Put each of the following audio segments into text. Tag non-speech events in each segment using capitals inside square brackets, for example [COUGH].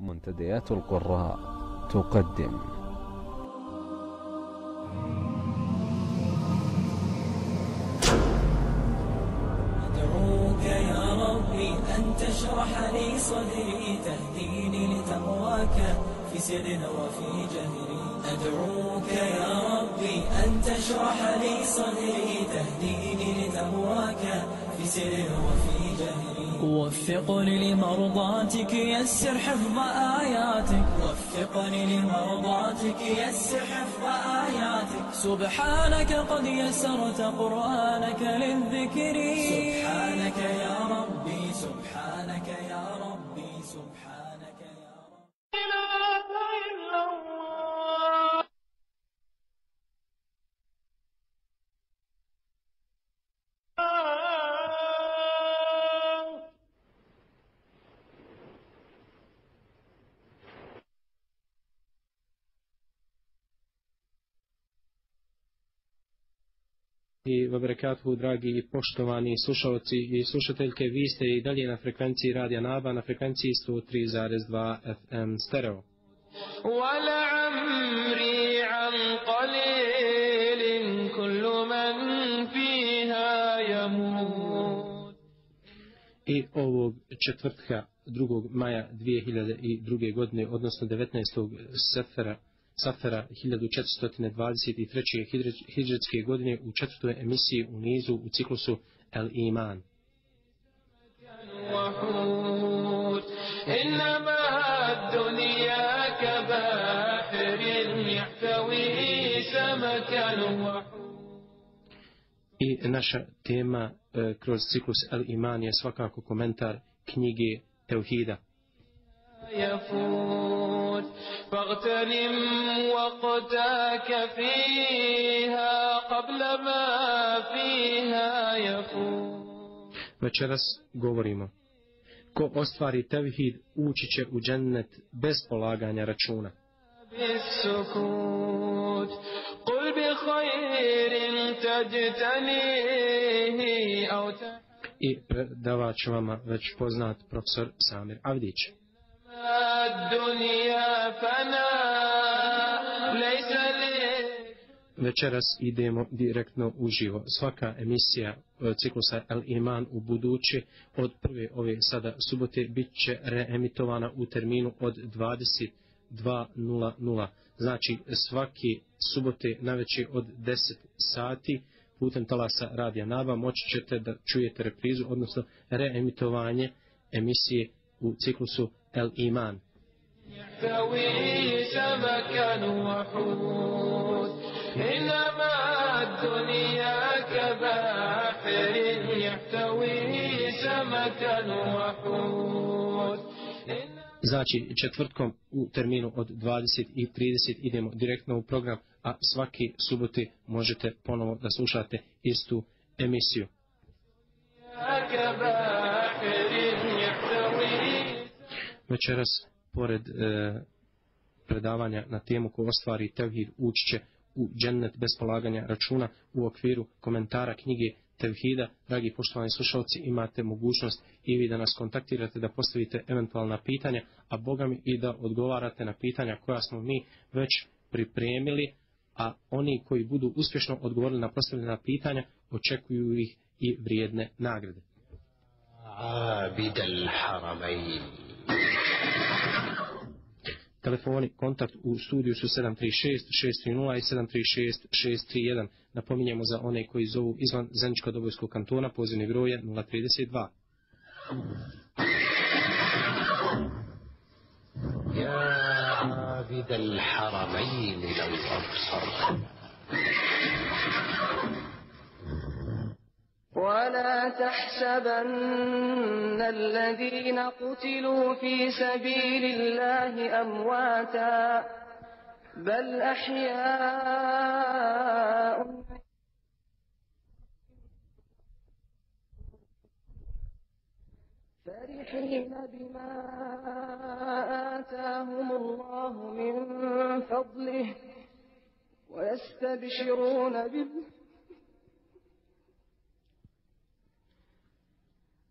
منتديات القراء تقدم. أدعوك يا ربي أن تشرح لي صدري تهديني لتقواك في سر وفي جهري. أدعوك يا ربي أن تشرح لي صدري تهديني لتقواك في سر وفي جهري. وفقني لمرضاتك يسر حفظ آياتك. وفقني لمرضاتك يسر حفظ آياتك. سبحانك قد يسرت قرآنك للذكر. سبحانك يا ربي سبحانك يا ربي سبحانك يا ربي. i wabarakatuhu, dragi i poštovani slušalci i slušateljke, vi ste i dalje na frekvenciji Radija Naba, na frekvenciji 103.2 FM stereo. ولعمري عن قليل كل من فيها يموت I ovog četvrtka 2. maja 2002. godine, odnosno 19. sefera, safera 1423. hidr- hidžetske godine u četvrtoj emisiji u nizu u ciklusu El Iman. وحوت إنما الدنيا كبحر يحتوي سمكا وحوت I naša tema e, kroz ciklus El Iman je svakako komentar knjige Teuhida. يفوت فاغتنم وقتك فيها قبل ما فيها يفوت Večeras govorimo ko ostvari tevhid ući će u džennet bez polaganja računa. بالسكوت قل بخير تجتنيه أو تحمى I predavač vama već poznat profesor Samir Avdić. Večeras idemo direktno uživo. Svaka emisija e, ciklusa El Iman u budući od prve ove sada subote bit će reemitovana u terminu od 22.00. Znači svaki subote naveče od 10 sati putem talasa Radija Naba moći ćete da čujete reprizu, odnosno reemitovanje emisije u ciklusu El Iman. يحتوي سمكا وحوت إنما الدنيا كبحر يحتوي سمكا وحوت إن Znači četvrtkom u terminu od 20 i 30 idemo direktno u program, a svaki subote možete ponovo da slušate istu emisiju. كبحر Večeras, pored e, predavanja na temu ko ostvari tevhid ući će u džennet bez polaganja računa u okviru komentara knjige Tevhida, dragi poštovani slušalci, imate mogućnost i vi da nas kontaktirate, da postavite eventualna pitanja, a Boga mi i da odgovarate na pitanja koja smo mi već pripremili, a oni koji budu uspješno odgovorili na postavljena pitanja, očekuju ih i vrijedne nagrade. عابد الحرمين Telefoni kontakt u studiju su 736 630 i 736 631. Napominjemo za one koji zovu izvan Zeničko-Dobojskog kantona, pozivni broj je 032. يا عابد الحرمين لو أبصرتنا ولا تحسبن الذين قتلوا في سبيل الله أمواتا بل أحياء فرحين بما آتاهم الله من فضله ويستبشرون بال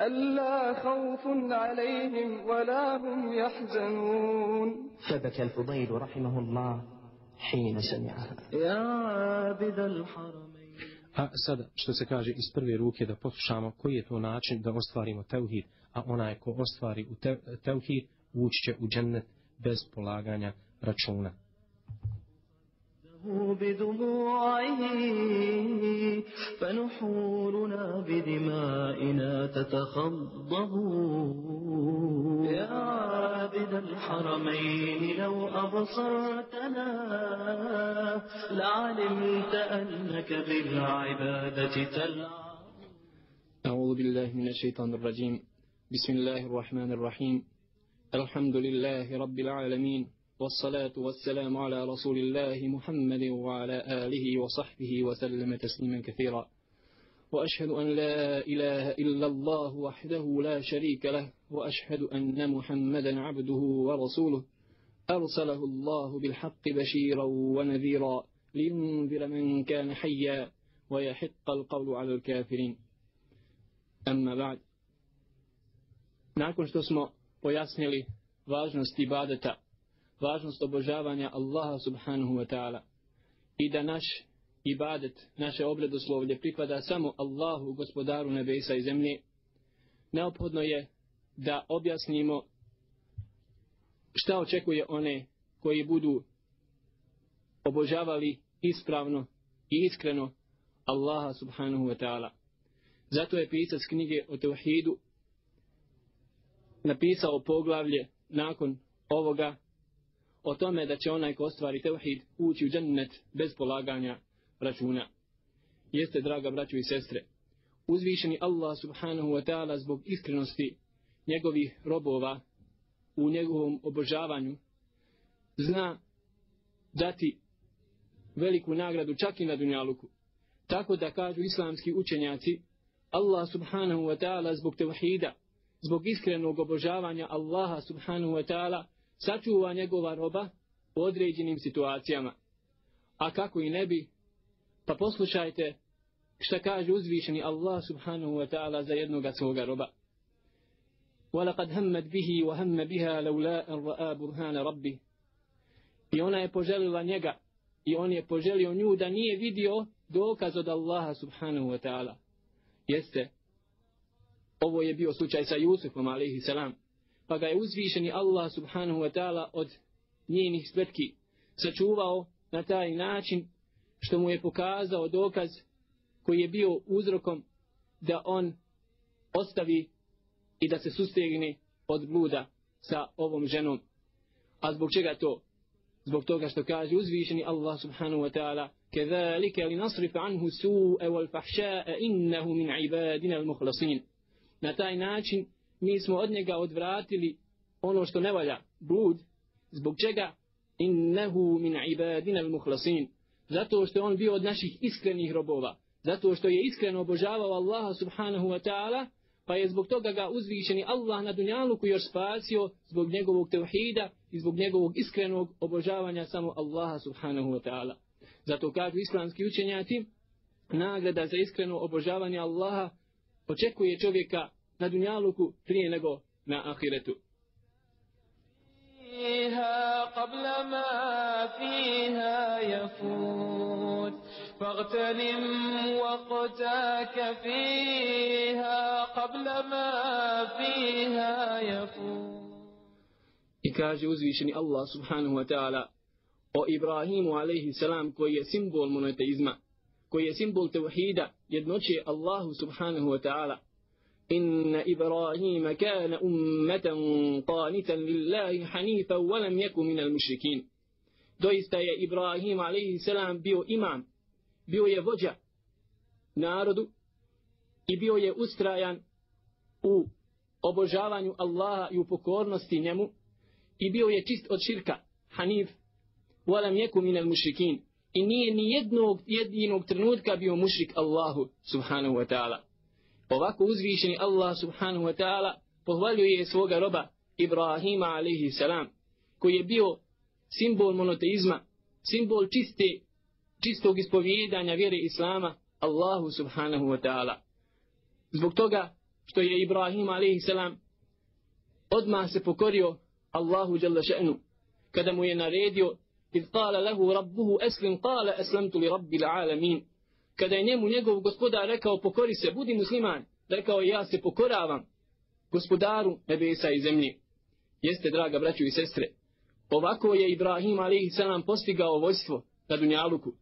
ألا خوف عليهم ولا هم يحزنون فبكى الفضيل رحمه الله حين سمعها يا عابد الحرمين A sada, što se kaže iz prve ruke, da poslušamo koji je to način da ostvarimo teuhid, a onaj ko ostvari u te, teuhid, ući će u džennet bez polaganja računa. بدموعه فنحورنا بدمائنا تتخضب. يا عابد الحرمين لو أبصرتنا لعلمت أنك بالعبادة تلعب. أعوذ بالله من الشيطان الرجيم. بسم الله الرحمن الرحيم. الحمد لله رب العالمين. والصلاة والسلام على رسول الله محمد وعلى آله وصحبه وسلم تسليما كثيرا. وأشهد أن لا إله إلا الله وحده لا شريك له وأشهد أن محمدا عبده ورسوله. أرسله الله بالحق بشيرا ونذيرا لينذر من كان حيا ويحق القول على الكافرين. أما بعد nakon što smo pojasnili važnost važnost obožavanja Allaha subhanahu wa ta'ala i da naš ibadet, naše obredoslovlje pripada samo Allahu, gospodaru nebesa i zemlje, neophodno je da objasnimo šta očekuje one koji budu obožavali ispravno i iskreno Allaha subhanahu wa ta'ala. Zato je pisac knjige o tevhidu napisao poglavlje nakon ovoga o tome da će onaj ko ostvari tevhid ući u džennet bez polaganja računa. Jeste, draga braćo i sestre, uzvišeni Allah subhanahu wa ta'ala zbog iskrenosti njegovih robova u njegovom obožavanju zna dati veliku nagradu čak i na dunjaluku. Tako da kažu islamski učenjaci, Allah subhanahu wa ta'ala zbog tevhida, zbog iskrenog obožavanja Allaha subhanahu wa ta'ala, sačuva njegova roba u određenim situacijama. A kako i ne bi, pa poslušajte šta kaže uzvišeni Allah subhanahu wa ta'ala za jednoga svoga roba. وَلَقَدْ هَمَّتْ بِهِ وَهَمَّ بِهَا لَوْلَا أَنْ رَآ بُرْهَانَ رَبِّهِ I ona je poželila njega i on je poželio nju da nije vidio dokaz od Allaha subhanahu wa ta'ala. Jeste, ovo je bio slučaj sa Jusufom alaihi salam pa ga je uzvišeni Allah subhanahu wa ta'ala od njenih spletki sačuvao na taj način što mu je pokazao dokaz koji je bio uzrokom da on ostavi i da se sustegne od bluda sa ovom ženom. A zbog čega to? Zbog toga što kaže uzvišeni Allah subhanahu wa ta'ala كذلك لنصرف عنه السوء والفحشاء إنه من عبادنا المخلصين na taj način mi smo od njega odvratili ono što ne valja, blud, zbog čega? Innehu min ibadina al muhlasin. Zato što je on bio od naših iskrenih robova, zato što je iskreno obožavao Allaha subhanahu wa ta'ala, pa je zbog toga ga uzvišeni Allah na dunjaluku još spasio zbog njegovog tevhida i zbog njegovog iskrenog obožavanja samo Allaha subhanahu wa ta'ala. Zato kažu islamski učenjaci, nagrada za iskreno obožavanje Allaha očekuje čovjeka na dunjaluku prije nego na ahiretu. فيها قبل ما فيها يفوت فاغتنم وقتك فيها قبل ما فيها يفوت I kaže uzvišeni Allah subhanahu wa ta'ala o Ibrahimu alaihi salam koji je simbol monoteizma, koji je simbol tevhida, jednoće Allahu subhanahu wa ta'ala. إن إبراهيم كان أمة قانتا لله حنيفا ولم يكن من المشركين doista je Ibrahim alaihi salam bio imam, bio je vođa narodu i bio je ustrajan u obožavanju Allaha i u pokornosti njemu i bio je čist od širka, hanif, walam jeku minel mušrikin i nije ni jednog jedinog trenutka bio mušrik Allahu subhanahu wa ta'ala. Ovako uzvišeni Allah subhanahu wa ta'ala pohvaljuje svoga roba Ibrahima alaihi salam koji je bio simbol monoteizma, simbol čiste, čistog ispovjedanja vjere Islama Allahu subhanahu wa ta'ala. Zbog toga što je Ibrahim a.s. odmah se pokorio Allahu jalla še'nu kada mu je naredio iz kala lehu rabbuhu eslim kala eslamtu li rabbil alamin kada je njemu njegov gospodar rekao pokori se budi musliman rekao ja se pokoravam gospodaru nebesa i zemlje jeste draga braću i sestre ovako je Ibrahim a.s. postigao vojstvo na Dunjaluku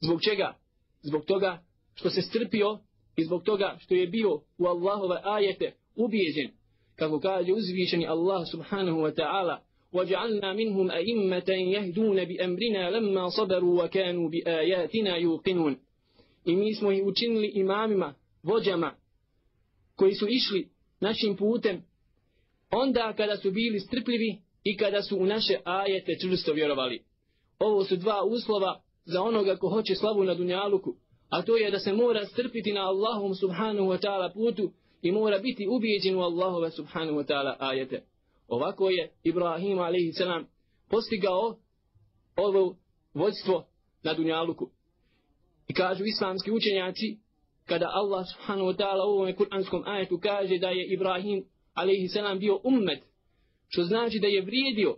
zbog čega? zbog toga što se strpio i zbog toga što je bio u Allahove ajete ubijeđen, kako kaže uzvišeni Allah subhanahu wa ta'ala, وَجَعَلْنَا مِنْهُمْ أَئِمَّةً يَهْدُونَ بِأَمْرِنَا لَمَّا صَبَرُوا وَكَانُوا بِآيَاتِنَا يُوقِنُونَ I mi smo ih učinili imamima, vođama, koji su išli našim putem, onda kada su bili strpljivi i kada su u naše ajete čvrsto vjerovali. Ovo su dva uslova za onoga ko hoće slavu na Dunjaluku, a to je da se mora strpiti na Allahom subhanahu wa ta'ala putu i mora biti ubijeđen u Allahove subhanahu wa ta'ala ajete. Ovako je Ibrahim a.s. postigao ovo vođstvo na Dunjaluku. I kažu islamski učenjaci, kada Allah subhanahu wa ta'ala u ovom kuranskom ajetu kaže da je Ibrahim a.s. bio ummet, što znači da je vrijedio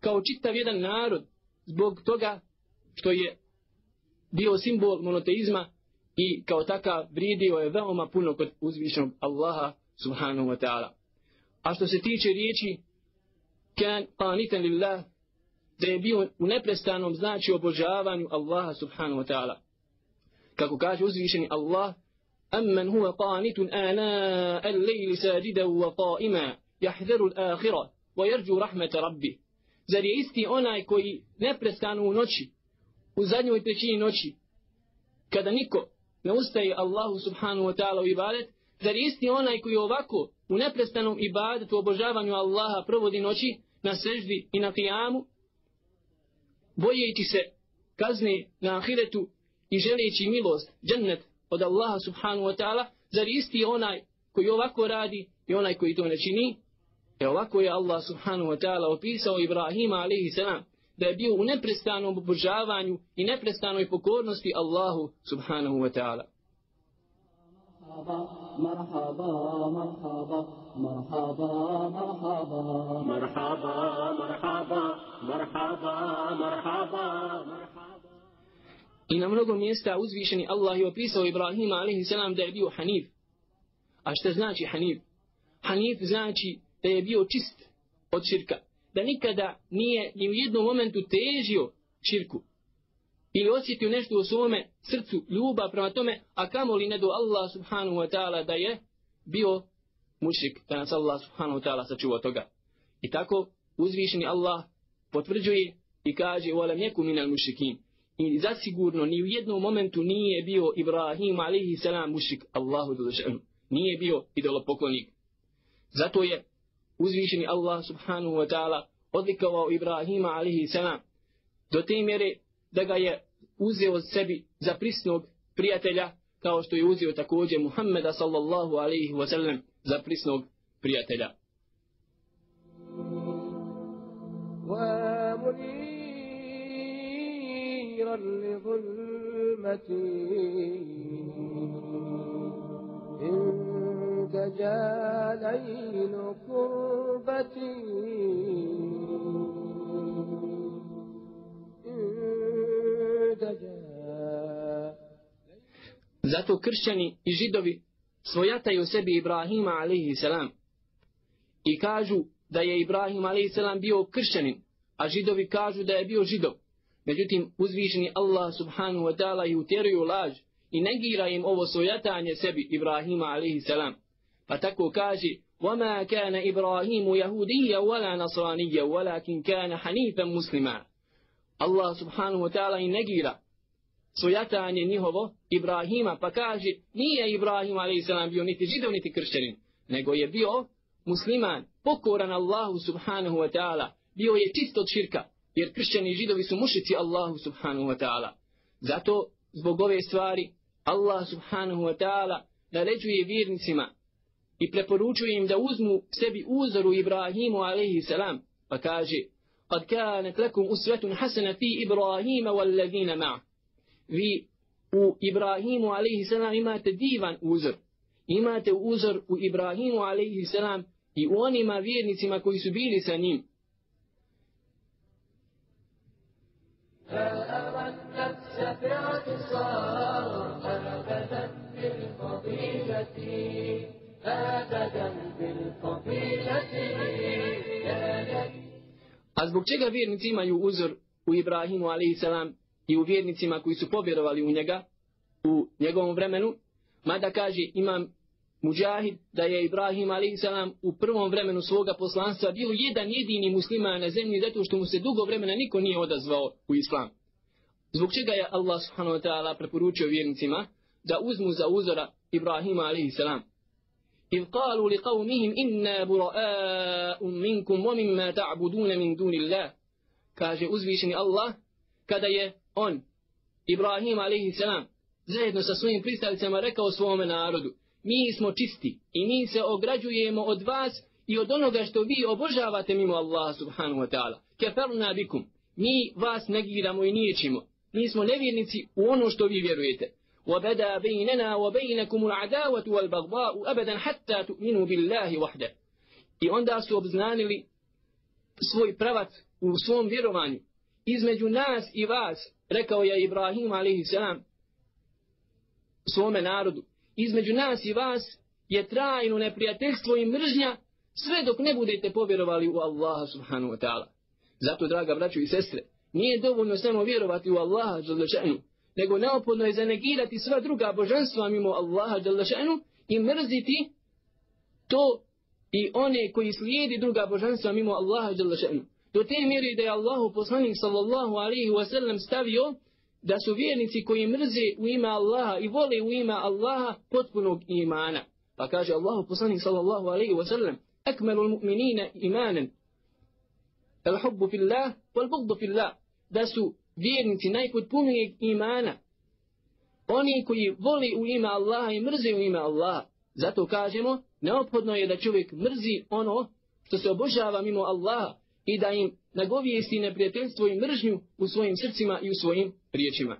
kao čitav jedan narod zbog toga što je bio simbol monoteizma i kao takav vrijedio je veoma puno kod uzvišenog Allaha subhanahu wa ta'ala. A što se tiče riječi kan qanitan lillah da je bio u neprestanom znači obožavanju Allaha subhanahu wa ta'ala Kako kaže uzvišeni Allah أمن هو قانت آناء الليل ساجدا وقائما يحذر الآخرة ويرجو رحمة ربه Zar je isti onaj koji neprestano u noći, u zadnjoj trećini noći, kada niko ne ustaje Allahu subhanahu wa ta'ala u ibadet, zar isti onaj koji ovako u neprestanom ibadetu obožavanju Allaha provodi noći na seždi i na kijamu, bojeći se kazne na ahiretu i želeći milost, džennet od Allaha subhanahu wa ta'ala, zar isti onaj koji ovako radi i onaj koji to ne čini, e ovako je Allah subhanahu wa ta'ala opisao Ibrahima alaihi salam, da je bio u neprestanom obožavanju i neprestanoj pokornosti Allahu subhanahu wa ta'ala. مرحبا مرحبا مرحبا مرحبا مرحبا مرحبا مرحبا مرحبا I na mnogo mjesta uzvišeni Allah je opisao Ibrahima a.s. da je bio hanif. A što znači hanif? Hanif znači da je bio čist od širka da nikada nije ni u jednom momentu težio širku ili osjetio nešto u svome srcu ljubav prema tome, a kamoli ne do Allah subhanahu wa ta'ala da je bio mušik, da nas Allah subhanahu wa ta'ala sačuva toga. I tako uzvišeni Allah potvrđuje i kaže وَلَمْ يَكُ minal الْمُشْرِكِينَ I zasigurno ni u jednom momentu nije bio Ibrahim alaihi salam mušik Allahu dželešanu. Nije bio idolopoklonik. Zato je uzvišeni Allah subhanahu wa ta'ala odlikovao Ibrahima alaihi salam do te mjere da ga je uzeo sebi za prisnog prijatelja kao što je uzeo također Muhammeda sallallahu alaihi wa sallam za prisnog prijatelja. ومنيرا لظلمتي إن تجالين كربتي Zato kršćani i židovi svojataju sebi Ibrahima alaihi salam i kažu da je Ibrahim alaihi salam bio kršćanin, a židovi kažu da je bio židov. Međutim, uzvišeni Allah subhanahu wa ta'ala i utjeruju laž i negira im ovo svojatanje sebi Ibrahima alaihi salam. Pa tako kaže وَمَا كَانَ إِبْرَاهِيمُ يَهُودِيًّا وَلَا نَصْرَانِيًّا وَلَكِنْ كَانَ حَنِيفًا مُسْلِمًا Allah subhanahu wa ta'ala i negira svojatanje njihovo Ibrahima pa kaže nije Ibrahim a.s. bio niti židov niti kršćanin nego je bio musliman pokoran Allahu subhanahu wa ta'ala, bio je čist od širka, jer kršćani i židovi su mušici Allahu subhanahu wa ta'ala. Zato, zbog ove stvari, Allah subhanahu wa ta'ala naređuje vjernicima i preporučuje im da uzmu sebi uzoru Ibrahimu alaihi salam, pa kaže, قد كانت لكم أسوة حسنة في إبراهيم والذين معه. Vi u Ibrahimu alaihi salam imate divan uzor. Imate uzor u Ibrahimu alaihi salam i u onima vjernicima koji su bili sa njim. فأرى النفس باعتصار أبدا بالفضيلة أبدا بالفضيلة يا لك A zbog čega vjernici imaju uzor u Ibrahimu a.s. i u vjernicima koji su povjerovali u njega u njegovom vremenu, mada kaže imam Mujahid da je Ibrahim a.s. u prvom vremenu svoga poslanstva bio jedan jedini musliman na zemlji zato što mu se dugo vremena niko nije odazvao u islam. Zbog čega je Allah subhanahu wa ta'ala preporučio vjernicima da uzmu za uzora Ibrahima a.s. إذ قالوا لقومهم إنا براء منكم ومما تعبدون من دون الله kaže uzvišeni Allah kada je on Ibrahim alaihi salam zajedno sa svojim pristavicama rekao svome narodu mi smo čisti i mi se ograđujemo od vas i od onoga što vi obožavate mimo Allah subhanahu wa ta'ala keferna bikum mi vas negiramo i niječimo mi smo nevjernici u ono što vi vjerujete وبدا بيننا وبينكم العداوة والبغضاء أبدا حتى تؤمنوا بالله وحده I onda su obznanili svoj pravac u svom vjerovanju. Između nas i vas, rekao je Ibrahim a.s. svome narodu, između nas i vas je trajno neprijateljstvo i mržnja sve dok ne budete povjerovali u Allaha subhanahu wa ta'ala. Zato, draga braćo i sestre, nije dovoljno samo vjerovati u Allaha želešenu, nego neophodno je zanegirati sva druga božanstva mimo Allaha Đalešanu i mrziti to i one koji slijedi druga božanstva mimo Allaha Đalešanu. Do te mjeri da je Allahu poslanik sallallahu alaihi wa sallam stavio da su vjernici koji mrze u ime Allaha i vole u ime Allaha potpunog imana. Pa kaže Allahu poslanik sallallahu alaihi wa sallam akmelu mu'minina imanan al hubbu fillah wal bugdu fillah da su vjernici najpotpunijeg imana. Oni koji voli u ime Allaha i mrze u ime Allaha. Zato kažemo, neophodno je da čovjek mrzi ono što se obožava mimo Allaha i da im nagovijesti neprijateljstvo i mržnju u svojim srcima i u svojim riječima.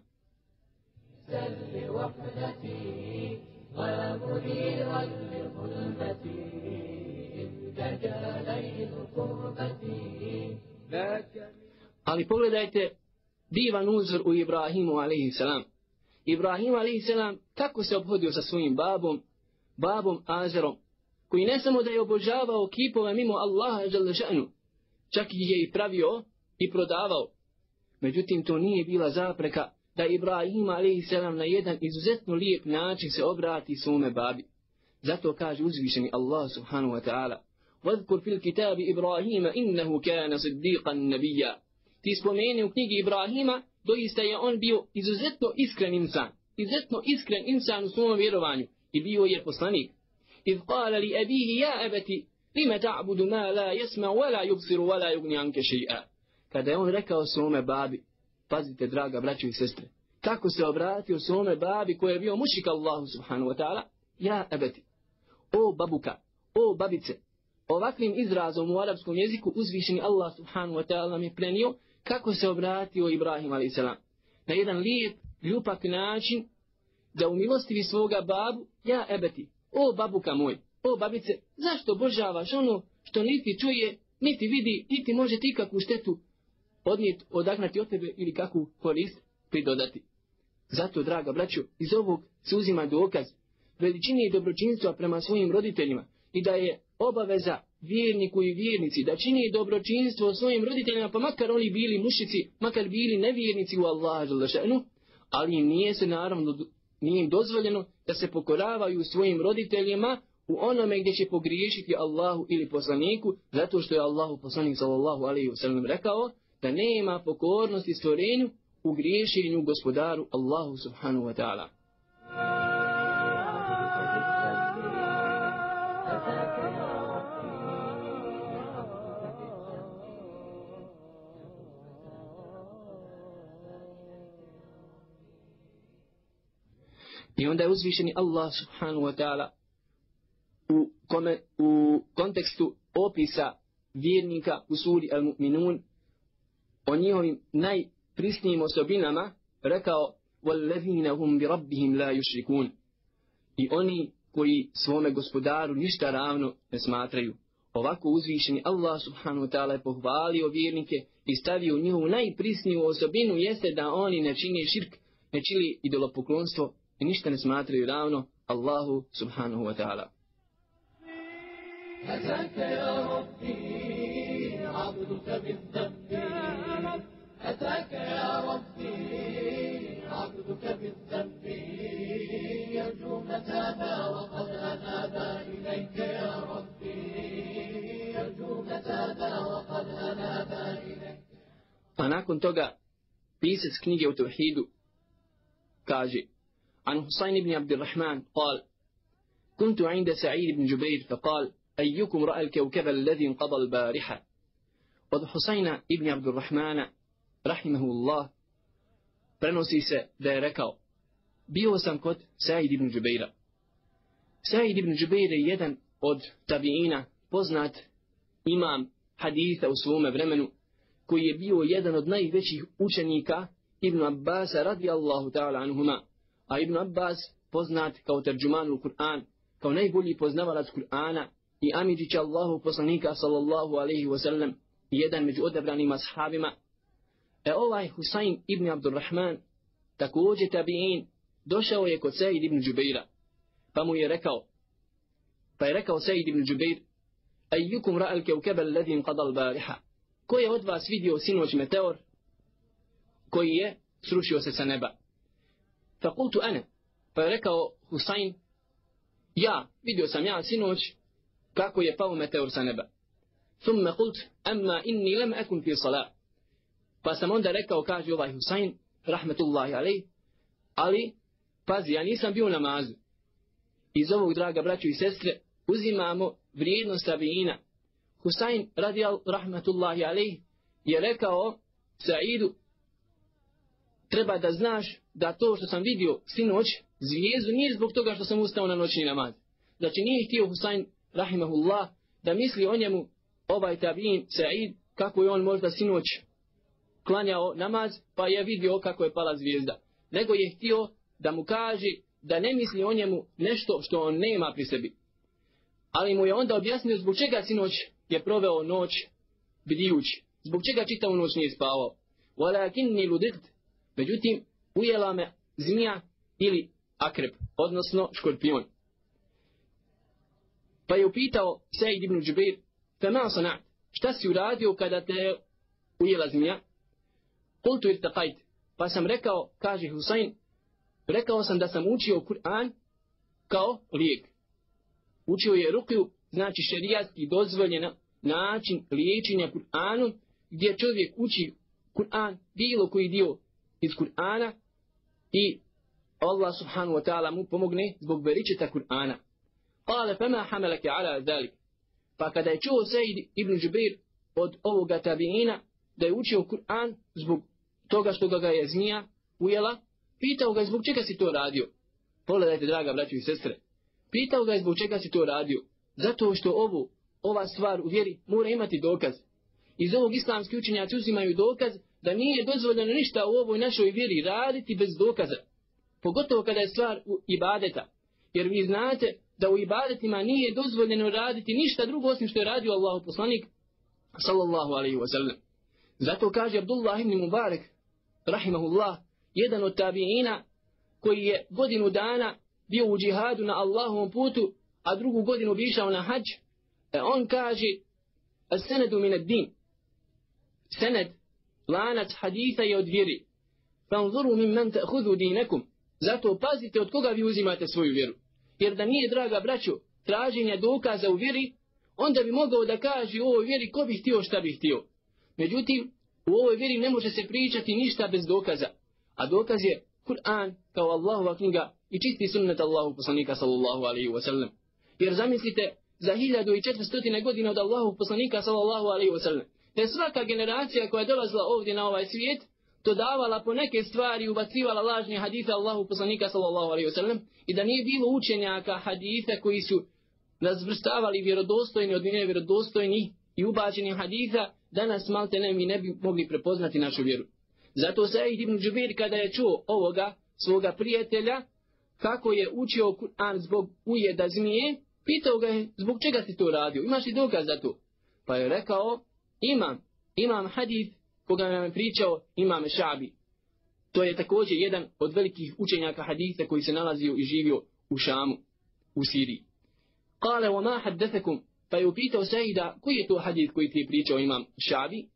Ali pogledajte divan uzor u Ibrahimu a.s. Ibrahim a.s. kako se obhodio sa svojim babom, babom Azerom, koji ne samo da je obožavao kipove mimo Allaha želešanu, čak ih je i pravio i prodavao. Međutim, to nije bila zapreka da Ibrahim a.s. na jedan izuzetno lijep način se obrati svome babi. Zato kaže uzvišeni Allah subhanahu wa ta'ala, وَذْكُرْ فِي الْكِتَابِ إِبْرَاهِيمَ إِنَّهُ كَانَ صِدِّيقًا نَبِيًّا ti spomeni u knjigi Ibrahima, doista je on bio izuzetno iskren insan. Izuzetno iskren insan u svom vjerovanju. I bio je poslanik. Iz kala li abihi ja lima ta'budu ma la jesma, wa la yubsiru, wa la yugni anke ši'a. Kada je on rekao svome babi, pazite draga braćo i sestre, kako se obratio svome babi koji je bio mušik Allahu subhanahu wa ta'ala, ja ebeti, o babuka, o babice, ovakvim izrazom u arapskom jeziku uzvišeni Allah subhanahu wa ta'ala mi prenio kako se obratio Ibrahim a.s. Na jedan lijep, ljupak način da u milostivi svoga babu, ja ebeti, o babuka moj, o babice, zašto obožavaš ono što niti čuje, niti vidi, niti može ti kakvu štetu odnijet, odagnati od tebe ili kakvu korist pridodati. Zato, draga braćo, iz ovog se uzima dokaz veličine i dobročinstva prema svojim roditeljima i da je obaveza vjerniku i vjernici da čini dobročinstvo svojim roditeljima, pa makar oni bili mušici, makar bili nevjernici u Allaha želešenu, ali nije se naravno, nije im dozvoljeno da se pokoravaju svojim roditeljima u onome gdje će pogriješiti Allahu ili poslaniku, zato što je Allahu poslanik sallallahu alaihi wa sallam rekao da nema pokornosti stvorenju u griješenju gospodaru Allahu subhanahu wa ta'ala. I onda je uzvišeni Allah subhanahu wa ta'ala u, kome, u kontekstu opisa vjernika u suri Al-Mu'minun o njihovim najprisnijim osobinama rekao وَالَّذِينَ هُمْ بِرَبِّهِمْ لَا يُشْرِكُونَ I oni koji svome gospodaru ništa ravno ne smatraju. Ovako uzvišeni Allah subhanahu wa ta'ala je pohvalio vjernike i stavio njihovu najprisniju osobinu jeste da oni ne čini širk, ne čili idolopoklonstvo i ništa ne smatraju ravno Allahu subhanahu wa ta'ala. أتاك يا ربي عبدك بالذنب. أتاك يا ربي عبدك بالذنب. يرجو متابا وقد أنابا إليك يا ربي. يرجو متابا وقد أنابا إليك. A nakon toga pisac knjige Tevhidu kaže عن حسين بن عبد الرحمن قال كنت عند سعيد بن جبير فقال أيكم رأى الكوكب الذي انقضى البارحة od ibn Abdurrahmana, rahimahullah, prenosi se da je rekao, bio sam kod Said ibn Džubeira. Said ibn Džubeir je jedan od tabiina, poznat imam haditha u svome vremenu, koji je bio jedan od najvećih učenika Ibn Abbasa radijallahu ta'ala anhuma. A Ibn Abbas poznat kao terđumanul Kur'an, kao najbolji poznavalac Kur'ana i Amidžić Allahu poslanika sallallahu alaihi wa sallam i jedan među odabranim ashabima. E ovaj Husayn ibn Abdurrahman, također tabi'in, došao je kod Sejid ibn Džubeira, pa mu je rekao, pa je rekao Sejid ibn Džubeir, Ejukum ra'al kevkebe ledin qadal bariha. Ko je od vas vidio sinoć meteor koji je srušio se sa neba? Fa kultu ane, pa je rekao Husayn, ja, vidio sam ja sinoć kako je pao meteor sa neba. Thumme kult, amma inni lem akun fi salat. Pa sam onda rekao, kaže ovaj Husayn, rahmetullahi alaih, ali, pazi, ja nisam bio u namazu. Iz ovog, draga braću i sestre, uzimamo vrijednost tabiina. Husayn, radijal, rahmetullahi alaih, je rekao Saidu, treba da znaš da to što sam vidio sinoć, zvijezdu, nije zbog toga što sam ustao na noćni namaz. Znači nije htio Husayn, rahimahullah, da misli o njemu ovaj tabin Said, kako je on možda sinoć klanjao namaz, pa je vidio kako je pala zvijezda. Nego je htio da mu kaže da ne misli o njemu nešto što on nema pri sebi. Ali mu je onda objasnio zbog čega sinoć je proveo noć bdijući. Zbog čega čitavu noć nije spavao. Walakinni ludikt. Međutim, ujela me zmija ili akrep, odnosno škorpion. Pa je upitao Sejid ibn Džubir, Fema sanat, šta si uradio kada te ujela zmija? Kultu irtaqajt, pa sam rekao, kaže Husayn, rekao sam da sam učio Kur'an kao lijek. Učio je rukiju, znači šerijatski dozvoljen način liječenja Kur'anom, gdje čovjek uči Kur'an, bilo koji dio iz Kur'ana i Allah subhanahu wa ta'ala mu pomogne zbog veličeta Kur'ana. Kale, fema hamelake ala zalik. Pa kada je čuo Sejid ibn Džibir od ovoga tabiina da je učio Kur'an zbog toga što ga je zmija ujela, pitao ga zbog čega si to radio. Pogledajte, draga braćo i sestre. Pitao ga je zbog čega si to radio. Zato što ovo, ova stvar u vjeri mora imati dokaz. Iz ovog islamski učenjaci uzimaju dokaz da nije dozvoljeno ništa u ovoj našoj vjeri raditi bez dokaza. Pogotovo kada je stvar u ibadeta. Jer vi znate da u ibadetima nije dozvoljeno raditi ništa drugo osim što je radio Allahu poslanik sallallahu alaihi wa sallam. Zato kaže Abdullah ibn Mubarak rahimahullah jedan od tabiina koji je godinu dana bio u džihadu na Allahovom putu a drugu godinu bi išao na hađ. E on kaže senedu min ad din sened lanac haditha je od vjeri. Fanzuru min man ta'khudhu dinakum. Zato pazite od koga vi uzimate svoju vjeru. Jer da nije, draga braćo, traženja dokaza u vjeri, onda bi mogao da kaže u ovoj vjeri ko bi htio šta bi htio. Međutim, u ovoj vjeri ne može se pričati ništa bez dokaza. A dokaz je Kur'an kao Allahova knjiga i čisti sunnet Allahu poslanika sallallahu alaihi wa sallam. Jer zamislite, za 1400 godina od Allahu poslanika sallallahu alaihi wa sallam, da je svaka generacija koja je dolazila ovdje na ovaj svijet, dodavala po neke stvari, ubacivala lažne hadise Allahu poslanika sallallahu alaihi wasallam i da nije bilo učenjaka hadise koji su razvrstavali vjerodostojni od nevjerodostojnih i ubačenih hadisa, danas malte ne mi ne bi mogli prepoznati našu vjeru. Zato Said ibn Džubir kada je čuo ovoga svoga prijatelja, kako je učio Kur'an zbog ujeda zmije, pitao ga je zbog čega si to radio, imaš li dokaz za to? Pa je rekao, imam, imam hadis koga nam je pričao imam Šabi. To je također jedan od velikih učenjaka hadisa koji se nalazio i živio u Šamu, u Siriji. Kale, wa ma haddesekum, pa je upitao Saida, koji je to hadis koji ti je pričao imam Šabi?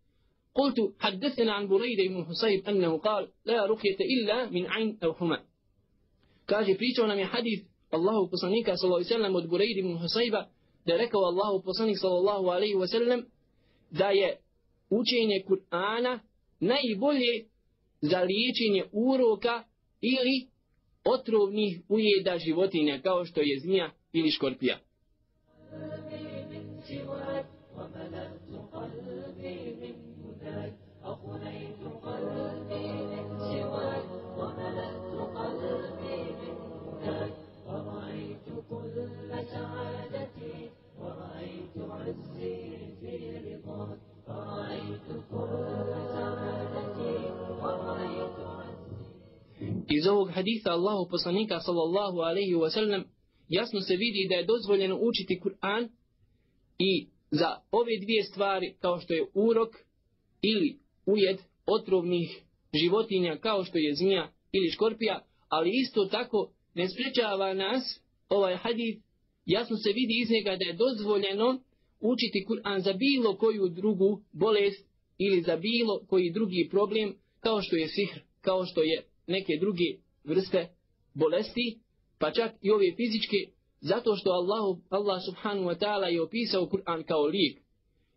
قلت حدثنا عن بريدة بن حصيب أنه قال لا رقية إلا من عين أو حمى kaže pričao nam je hadis Allahu poslanika sallallahu alejhi ve sellem od Bureid ibn Husayba da je rekao Allahu poslanik sallallahu alejhi ve sellem da je učenje Kur'ana najbolje za liječenje uroka ili otrovnih ujeda životinja kao što je zmija ili škorpija. Iz ovog haditha Allahu poslanika sallallahu alaihi wa sallam jasno se vidi da je dozvoljeno učiti Kur'an i za ove dvije stvari kao što je urok ili ujed otrovnih životinja kao što je zmija ili škorpija, ali isto tako ne sprečava nas ovaj hadith, jasno se vidi iz njega da je dozvoljeno učiti Kur'an za bilo koju drugu bolest ili za bilo koji drugi problem kao što je sihr, kao što je neke druge vrste bolesti, pa čak i ove fizičke, zato što Allah, Allah subhanahu wa ta'ala je opisao Kur'an kao lijek.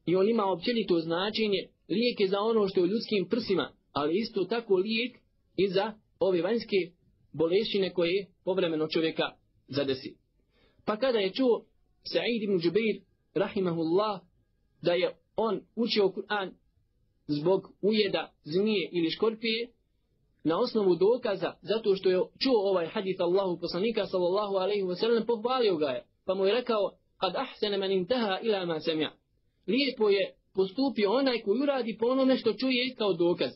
I on ima općenito značenje, lijek je za ono što je u ljudskim prsima, ali isto tako lijek i za ove vanjske bolešine koje povremeno čovjeka zadesi. Pa kada je čuo Sa'id ibn Jubair, rahimahullah, da je on učio Kur'an zbog ujeda zmije ili škorpije, na osnovu dokaza, zato što je čuo ovaj hadis Allahu poslanika sallallahu alaihi wa sallam, pohvalio ga je, pa mu je rekao, kad ahsene man intaha ila ma semja. Lijepo je postupio onaj koji uradi po onome što čuje kao dokaz.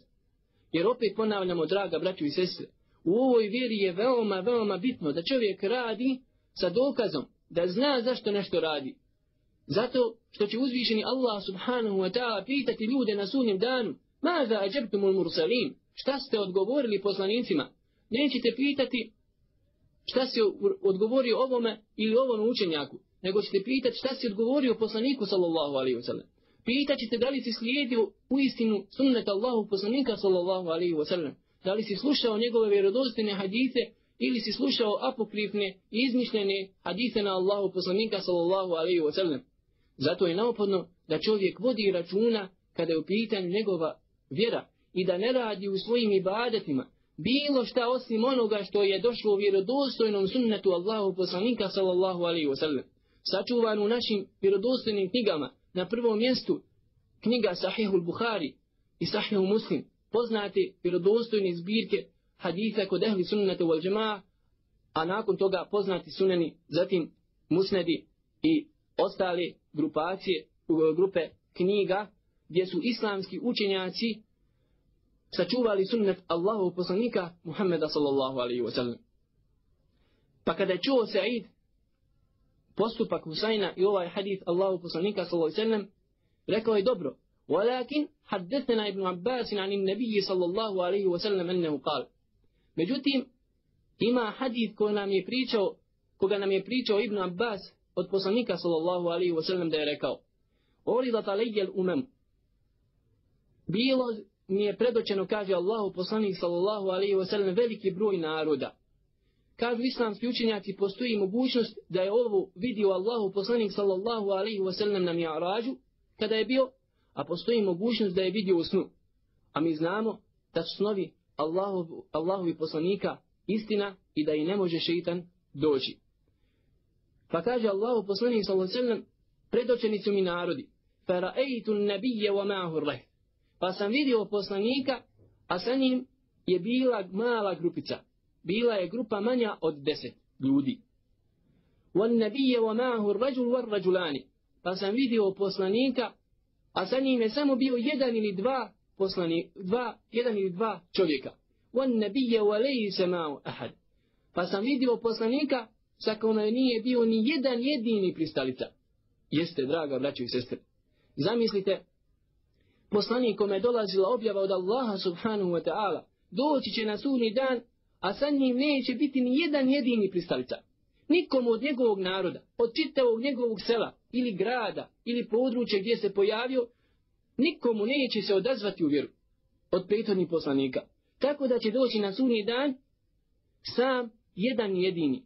Jer opet ponavljamo, draga braću i sestre, u ovoj vjeri je veoma, veoma bitno da čovjek radi sa dokazom, da zna zašto nešto radi. Zato što će uzvišeni Allah subhanahu wa ta'ala pitati ljude na sunnim danu, ma za ađebtumul mursalim, šta ste odgovorili poslanicima? Nećete pitati šta si odgovorio ovome ili ovom učenjaku, nego ćete pitati šta si odgovorio poslaniku sallallahu alaihi wa sallam. Pitat ćete da li si slijedio u istinu sunnet Allahu poslanika sallallahu alaihi wa sallam. Da li si slušao njegove vjerodostine hadise ili si slušao apokrifne i izmišljene hadise na Allahu poslanika sallallahu alaihi wa sallam. Zato je neophodno da čovjek vodi računa kada je u pitanju njegova vjera i da ne radi u svojim ibadetima bilo šta osim onoga što je došlo u vjerodostojnom sunnetu Allahu poslanika sallallahu alaihi wasallam. Sačuvan u našim vjerodostojnim knjigama na prvom mjestu knjiga Sahihul Bukhari i Sahihul Muslim poznate vjerodostojne zbirke haditha kod ehli sunnata wal džema'a a nakon toga poznati suneni, zatim musnedi i ostale grupacije, grupe knjiga gdje su islamski učenjaci sačuvali sunnet Allahu poslanika Muhammeda sallallahu alaihi wa sallam. Pa kada je čuo Sa'id postupak Husajna i ovaj hadith Allahu poslanika sallallahu alaihi wa sallam, rekao je dobro, ولكن حدثنا ابن عباس عن النبي صلى الله عليه وسلم أنه قال Međutim, ima hadith ko nam je pričao, koga nam je pričao Ibn Abbas od poslanika sallallahu alaihi wa sallam da je rekao Oridat alejjel umem Bilo mi je predočeno, kaže Allahu poslanik sallallahu alaihi wasallam, veliki broj naroda. Kažu islamski učenjaci, postoji mogućnost da je ovo vidio Allahu poslanik sallallahu alaihi wasallam na mi'arađu, kada je bio, a postoji mogućnost da je vidio u snu. A mi znamo da su snovi Allahu, Allahovi poslanika istina i da i ne može šeitan doći. Pa kaže Allahu poslanik sallallahu alaihi wasallam, predočeni su mi narodi. فَرَأَيْتُ النَّبِيَّ wa ma'hu. Pa sam vidio poslanika, a sa njim je bila mala grupica. Bila je grupa manja od deset ljudi. وَالنَّبِيَّ وَمَاهُ الرَّجُلُ وَالرَّجُلَانِ Pa sam vidio poslanika, a sa njim je samo bio jedan ili dva poslani, dva, jedan ili dva čovjeka. وَالنَّبِيَّ وَلَيْسَ مَاهُ أَحَدٍ Pa sam vidio poslanika, sa kome nije bio ni jedan jedini pristalica. Jeste, draga braćo i sestre. Zamislite, poslanik kome je dolazila objava od Allaha subhanahu wa ta'ala, doći će na sudni dan, a sa njim neće biti ni jedan jedini pristalica. Nikom od njegovog naroda, od čitavog njegovog sela, ili grada, ili područja gdje se pojavio, nikomu neće se odazvati u vjeru od prethodnih poslanika. Tako da će doći na sunni dan sam jedan jedini.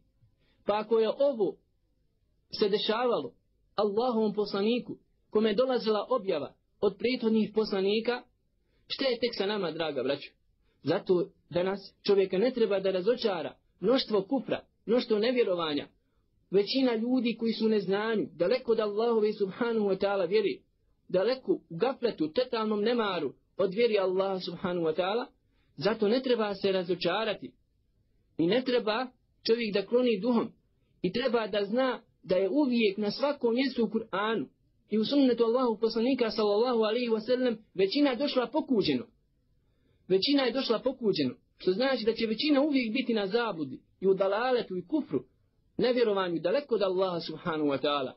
Pa ako je ovo se dešavalo Allahovom poslaniku, kome je dolazila objava od prethodnih poslanika, šta je tek sa nama, draga braćo? Zato danas čovjeka ne treba da razočara mnoštvo kufra, mnoštvo nevjerovanja. Većina ljudi koji su neznanju, daleko od Allahove subhanahu wa ta'ala vjeri, daleko u gafletu, totalnom nemaru od vjeri Allaha subhanahu wa ta'ala, zato ne treba se razočarati. I ne treba čovjek da kloni duhom. I treba da zna da je uvijek na svakom mjestu u Kur'anu i u sunnetu Allahu poslanika sallallahu alaihi wasallam većina došla pokuđeno. Većina je došla pokuđeno. Što znači da će većina uvijek biti na zabudi i u dalaletu i kufru, nevjerovanju daleko od Allaha subhanahu wa ta'ala.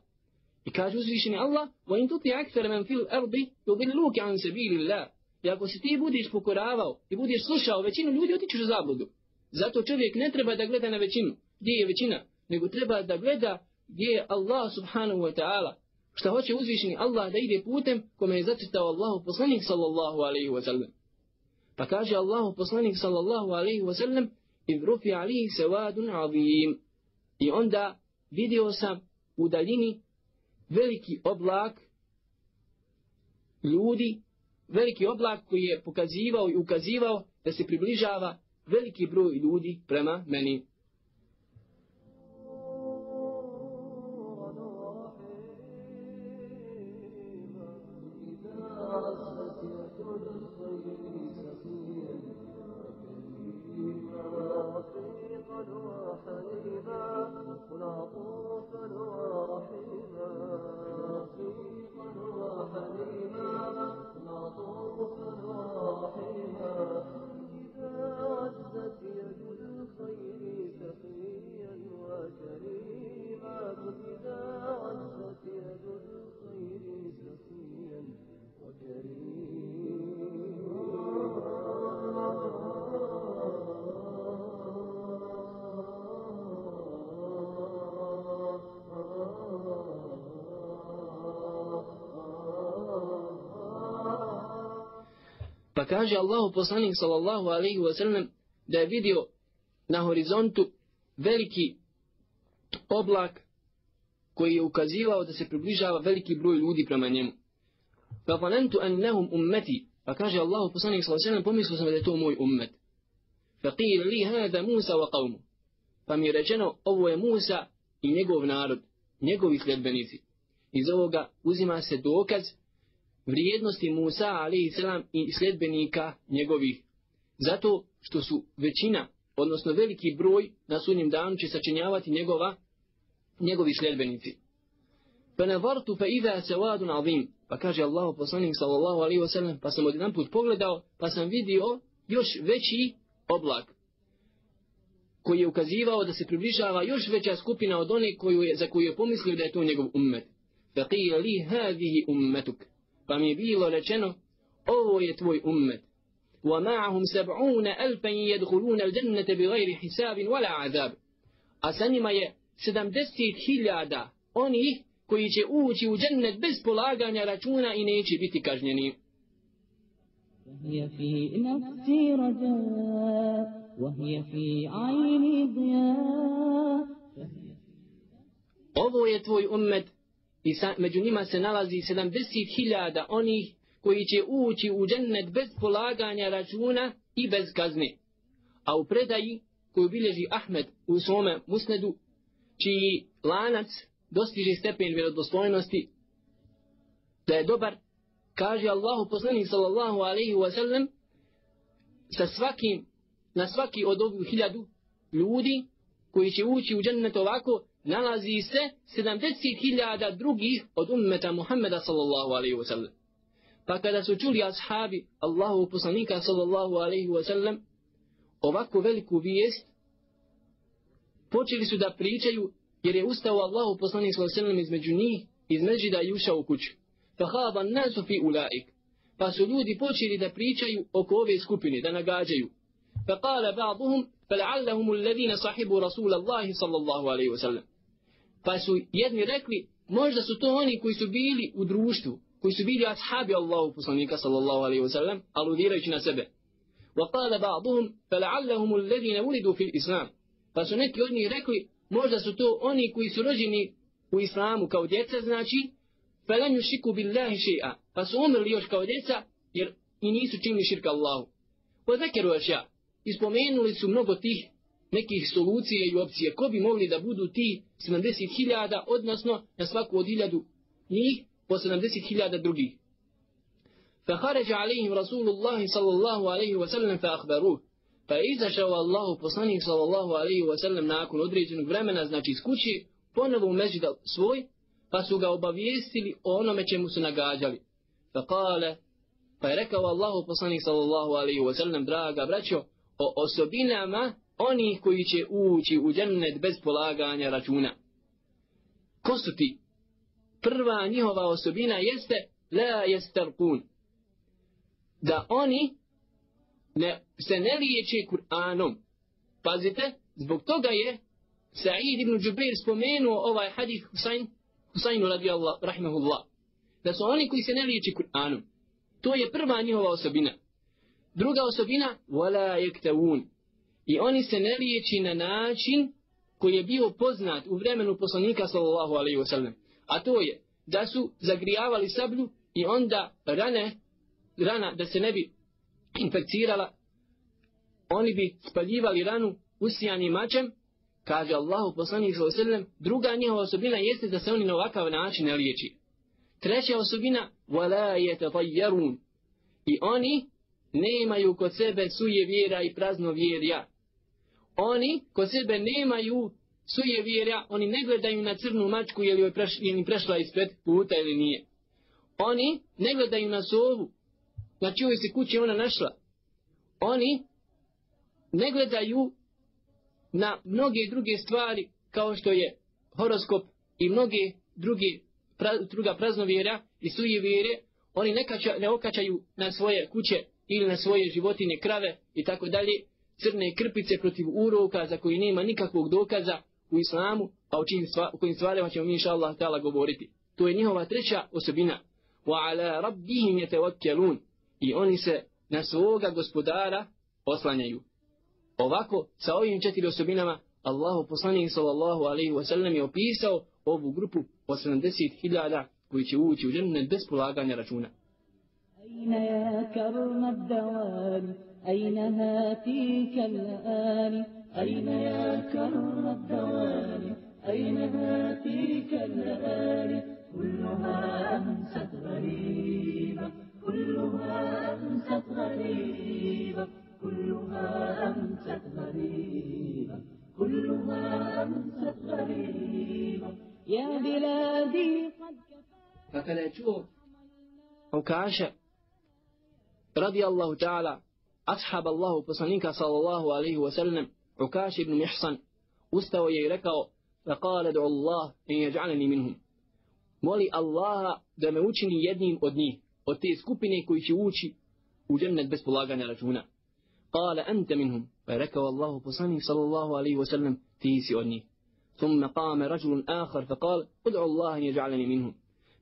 I kaže uzvišeni Allah, وَإِن تُطِعَ أَكْثَرَ مَنْ فِي الْأَرْضِ يُضِلُّكَ عَنْ سَبِيلِ اللَّهِ I ako se ti budiš pokoravao i budiš slušao većinu ljudi, otičeš u zabludu. Zato čovjek ne treba da gleda na većinu, gdje je većina, nego treba da gleda gdje je Allah subhanahu wa ta'ala. šta hoće uzvišeni Allah da ide putem kome je zacitao Allahu poslanik sallallahu alaihi wa sallam. Pa kaže Allahu poslanik sallallahu alaihi wa sallam, iz rufi alihi sevadun azim. I onda vidio sam u daljini veliki oblak ljudi, veliki oblak koji je pokazivao i ukazivao da se približava veliki broj ljudi prema meni. Pa kaže Allahu poslanik sallallahu alaihi wa sallam da je vidio na horizontu veliki oblak koji je ukazivao da se približava veliki broj ljudi prema njemu. Pa panentu ennehum ummeti, pa kaže Allahu poslanik sallallahu alaihi wa sallam pomislio sam da je to moj ummet. Fa qil li hada Musa wa qawmu. Pa mi je rečeno ovo je Musa i njegov narod, njegovi sljedbenici. Iz ovoga uzima se dokaz vrijednosti Musa a.s. i sljedbenika njegovih. Zato što su većina, odnosno veliki broj na sunnim danu će sačinjavati njegova, njegovi sljedbenici. Pa navartu fa iza sawadun azim. Pa kaže Allah poslanik sallallahu alaihi wa pa sam jedan put pogledao, pa sam vidio još veći oblak koji je ukazivao da se približava još veća skupina od one koju je, za koju je pomislio da je to njegov ummet. Fa qila li hadhihi ummetuk pa mi je bilo rečeno, ovo je tvoj ummet. Wa ma'ahum sab'una alfan yadkhuluna al-jannata bighayri hisabin wala azab. A sa njima je 70.000 onih koji će ući u džennet bez polaganja računa i neće biti kažnjeni. وهي في نفسي رجاء وهي في عيني ضياء Ovo je tvoj ummet i sa, među njima se nalazi 70.000 onih koji će ući u džennet bez polaganja računa i bez kazne. A u predaji koju bilježi Ahmed u svome musnedu, čiji lanac dostiže stepen vjerodostojnosti, da je dobar, kaže Allahu poslanik sallallahu alaihi wa sallam, sa svakim, na svaki od ovih hiljadu ljudi koji će ući u džennet ovako, nalazi se 70.000 drugih od ummeta Muhammeda sallallahu alaihi wa sallam. Pa kada su čuli ashabi Allahu poslanika sallallahu alaihi wa sallam ovako veliku vijest, počeli su da pričaju jer je ustao Allahu poslanik sallallahu alaihi wa sallam između njih, između da i ušao u kuću. Fahaba nasu fi ulaik. Pa su ljudi počeli da pričaju oko ove skupine, da nagađaju. فقال بعضهم فلعلهم الذين صحبوا رسول الله صلى الله عليه وسلم pa su jedni rekli možda su to oni koji su bili u društvu koji su bili ashabi Allahu poslanika sallallahu alaihi wasallam aludirajući na sebe وقال بعضهم فلعلهم الذين ولدوا في الإسلام pa su neki od njih rekli možda su to oni koji su rođeni u islamu kao djeca znači فلن يشركوا بالله شيئا pa su umrli još kao djeca jer i nisu činili širka Allahu وذكروا أشياء ispomenuli su mnogo tih nekih solucije i opcije. Ko bi mogli da budu ti 70.000, odnosno na svaku od hiljadu njih po 70.000 drugih. فخرج عليهم رسول الله صلى الله عليه وسلم فأخبروه pa je izašao Allahu poslanik sallallahu alaihi wa sallam nakon određenog vremena, znači iz kući, ponovo u međida svoj, pa su ga obavijestili o onome čemu su nagađali. Pa kale, pa je rekao Allahu poslanik sallallahu alaihi wa sallam, draga braćo, o osobinama oni koji će ući u džennet bez polaganja računa. Ko su ti? Prva njihova osobina jeste la jestarkun. Da oni ne, se ne liječe Kur'anom. Pazite, zbog toga je Sa'id ibn Jubair spomenuo ovaj hadith Husayn, Husaynu radijallahu rahimahullah. Da su oni koji se ne liječe Kur'anom. To je prva njihova osobina. Druga osobina, wala yaktawun. I oni se ne liječi na način koji je bio poznat u vremenu poslanika sallallahu alaihi wa sallam. A to je da su zagrijavali sablju i onda rane, rana da se ne bi infekcirala, oni bi spaljivali ranu usijanim mačem, kaže Allahu poslanik sallallahu alaihi wa sallam, druga njihova osobina jeste da se oni na ovakav način ne liječi. Treća osobina, wala يَتَطَيَّرُونَ I oni nemaju kod sebe suje vjera i prazno vjerja. Oni kod sebe nemaju suje vjerja, oni ne gledaju na crnu mačku je li, joj preš, je li prešla ispred puta ili nije. Oni ne gledaju na sovu, na čijoj se kući ona našla. Oni ne gledaju na mnoge druge stvari kao što je horoskop i mnoge druge pra, druga praznovjera i suje vjere, oni ne, kača, ne okačaju na svoje kuće ili na svoje životinje, krave i tako dalje, crne krpice protiv uroka za koji nema nikakvog dokaza u islamu, a o, čim stva, o kojim stvarima ćemo mi inša Allah ta'ala govoriti. To je njihova treća osobina. Wa ala rabbihim yatawakkalun. I oni se na svoga gospodara oslanjaju. Ovako, sa ovim četiri osobinama, Allahu poslanik sallallahu alaihi wa sallam je opisao ovu grupu od 70.000 koji će ući u džennet bez polaganja računa. أين يا كرم الدوام أين هاتيك الآن؟ أين يا كرم الدوام أين هاتيك الآن؟ كلها أمست غريبة كلها أمست غريبة كلها أمست غريبة كلها أمست غريبة. يا بلادي قد فكذا čuo Ukaša radi Allahu ta'ala ashab Allahu poslanika sallallahu alaihi wa sallam Ukaš ibn Mihsan ustao je i rekao فقال دعو الله ان يجعلني منهم moli Allaha da me učini jednim od njih od te skupine koji će ući u džennet bez polaganja računa قال أنت منهم فركوا الله بصني صلى الله عليه وسلم تيسي أني ثم قام رجل آخر فقال ادعو الله أن يجعلني منهم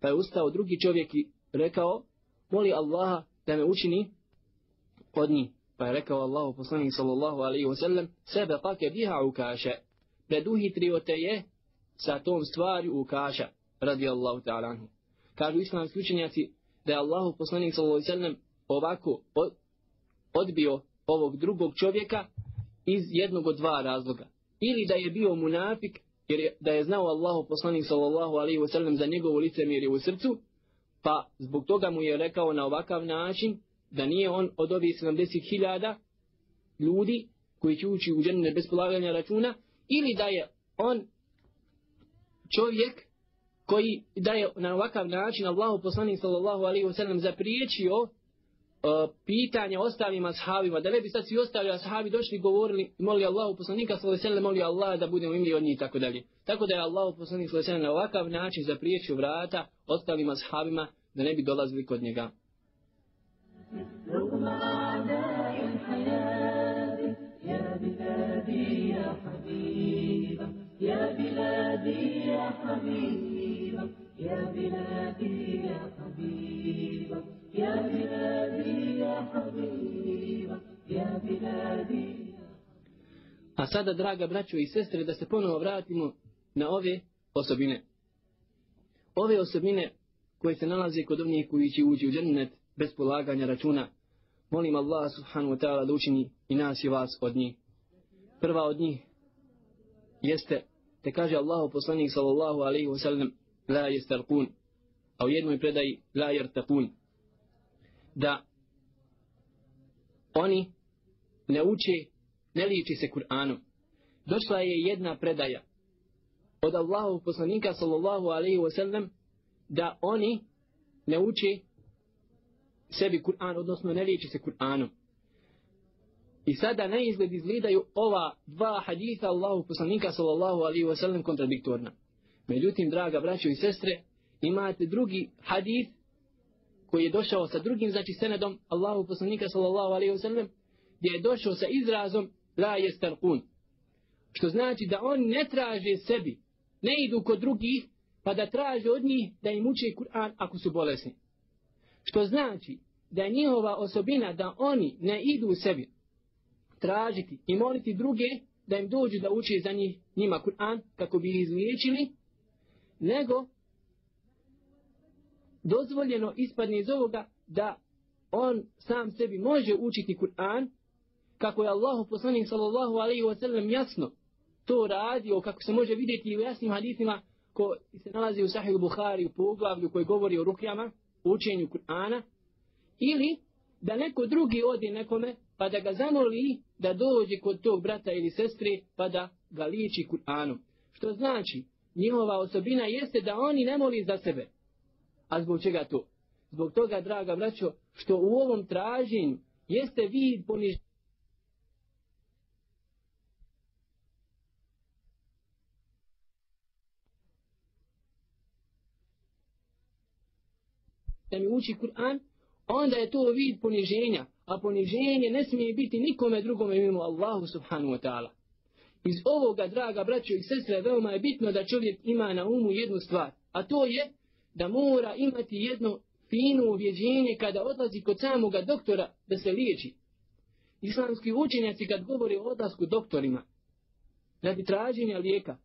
فأستوى drugi čovjek rekao, moli Allaha da me učini od njih. Pa je rekao Allahu poslanik sallallahu alaihi wa sallam, sebe pake biha ukaša, preduhitrio te je sa tom stvari ukaša, radi Allahu ta'ala anhu. Kažu islamski učenjaci da je Allahu poslanik sallallahu alaihi wa sallam ovako odbio ovog drugog čovjeka iz jednog od dva razloga. Ili da je bio munafik, jer je, da je znao Allahu poslanik sallallahu alaihi wa sallam za njegovo lice mir u srcu, pa zbog toga mu je rekao na ovakav način da nije on od ovih 70.000 ljudi koji će ući u džennet bez polaganja računa ili da je on čovjek koji da je na ovakav način Allahu poslanik sallallahu alejhi ve sellem zapriječio uh, pitanja ostalim ashabima. Da ne bi sad svi ostali ashabi došli i govorili moli Allahu poslanika sallallahu alejhi ve sellem Allah da budemo imli od njih tako dalje. Tako da je Allahu poslanik sallallahu alejhi ve sellem na ovakav način zapriječio vrata ostalim ashabima da ne bi dolazili kod njega. رغم أعداء الحياة يا بلادي يا حبيبة يا بلادي يا حبيبة يا بلادي يا حبيبة يا بلادي يا حبيبة يا بلادي A sada, draga braćo i sestre, da se ponovo vratimo na ove osobine. Ove osobine koje se nalaze kod onih koji će ući u džennet bez polaganja računa. Molim Allah subhanahu wa ta'ala da učini i nas i vas od njih. Prva od njih jeste, te kaže Allahu poslanik sallallahu alaihi wa sallam, la jestarkun, a u jednoj predaji, la jertakun, da oni ne uče, ne liči se Kur'anom. Došla je jedna predaja od Allahu poslanika sallallahu alaihi wa sallam, da oni ne uče sebi Kur'an, odnosno ne liječi se Kur'anom. I sada na izgled izgledaju ova dva haditha Allahu poslanika sallallahu alaihi wa sallam kontradiktorna. Međutim, draga braćo i sestre, imate drugi hadith koji je došao sa drugim, znači senedom Allahu poslanika sallallahu alaihi wa sallam, gdje je došao sa izrazom la jestarkun. Što znači da on ne traže sebi, ne idu kod drugih, pa da traže od njih da im uče Kur'an ako su bolesni. Što znači da je njihova osobina da oni ne idu u sebi tražiti i moliti druge da im dođu da uče za njih njima Kur'an kako bi ih izliječili, nego dozvoljeno ispadne iz ovoga da on sam sebi može učiti Kur'an kako je Allahu poslanik sallallahu alaihi wa sallam jasno to radio kako se može vidjeti u jasnim hadisima ko se nalazi u Sahih Bukhari u poglavlju koji govori o rukjama, učenju Kur'ana, ili da neko drugi odi nekome pa da ga zamoli da dođe kod tog brata ili sestre pa da ga liči Kur'anom. Što znači, njihova osobina jeste da oni ne moli za sebe. A zbog čega to? Zbog toga, draga braćo, što u ovom traženju jeste vid poniženja da mi uči Kur'an, onda je to vid poniženja, a poniženje ne smije biti nikome drugome mimo Allahu subhanahu wa ta'ala. Iz ovoga, draga braćo i sestre, veoma je bitno da čovjek ima na umu jednu stvar, a to je da mora imati jedno fino uvjeđenje kada odlazi kod samoga doktora da se liječi. Islamski učenjaci kad govore o odlasku doktorima, radi traženja lijeka,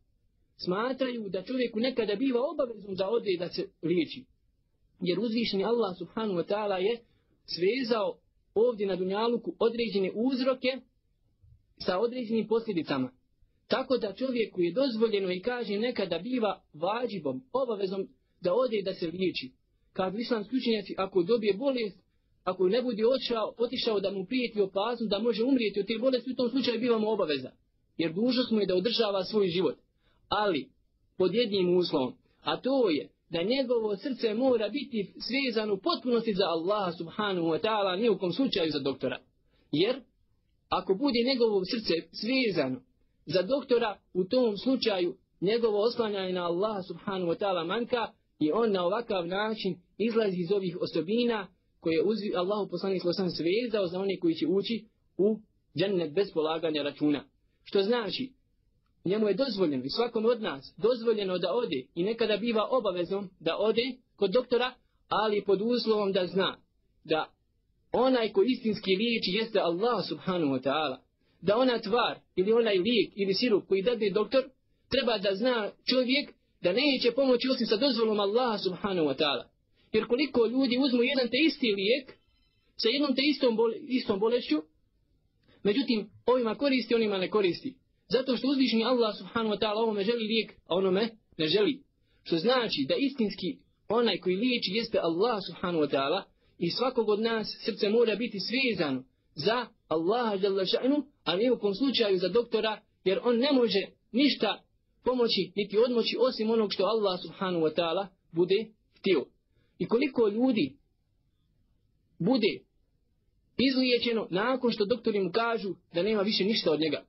smatraju da čovjeku nekada biva obavezno da ode da se liječi. Jer uzvišeni Allah subhanahu wa ta'ala je svezao ovdje na dunjaluku određene uzroke sa određenim posljedicama. Tako da čovjeku je dozvoljeno i kaže nekada biva vađibom, obavezom da ode da se liječi. Kad islamski učenjaci ako dobije bolest, ako ne bude otišao, otišao da mu prijeti opasnost da može umrijeti od te bolesti, u tom slučaju biva mu obaveza. Jer dužnost mu je da održava svoj život. Ali, pod jednim uslovom, a to je da njegovo srce mora biti svezano u potpunosti za Allaha subhanahu wa ta'ala, ni u kom slučaju za doktora. Jer, ako bude njegovo srce svezano za doktora, u tom slučaju njegovo oslanjanje na Allaha subhanahu wa ta'ala manka i on na ovakav način izlazi iz ovih osobina koje uzvi Allahu poslanik sam svezao za one koji će ući u džennet bez polaganja računa. Što znači, njemu je dozvoljeno i svakom od nas dozvoljeno da ode i nekada biva obavezom da ode kod doktora, ali pod uslovom da zna da onaj ko istinski liječi jeste Allah subhanahu wa ta'ala. Da ona tvar ili onaj lijek ili sirup koji dade doktor, treba da zna čovjek da neće pomoći osim sa dozvolom Allaha subhanahu wa ta'ala. Jer koliko ljudi uzmu jedan te isti lijek sa jednom te istom, bole, istom bolešću, međutim ovima koristi, onima ne koristi. Zato što uzvišni Allah subhanahu wa ta'ala ovome želi lijek, a onome ne želi. Što znači da istinski onaj koji liječi jeste Allah subhanahu wa ta'ala i svakog od nas srce mora biti svezano za Allaha dželle šanu, a ne u kom slučaju za doktora, jer on ne može ništa pomoći niti odmoći osim onog što Allah subhanahu wa ta'ala bude htio. I koliko ljudi bude izliječeno nakon što doktori mu kažu da nema više ništa od njega.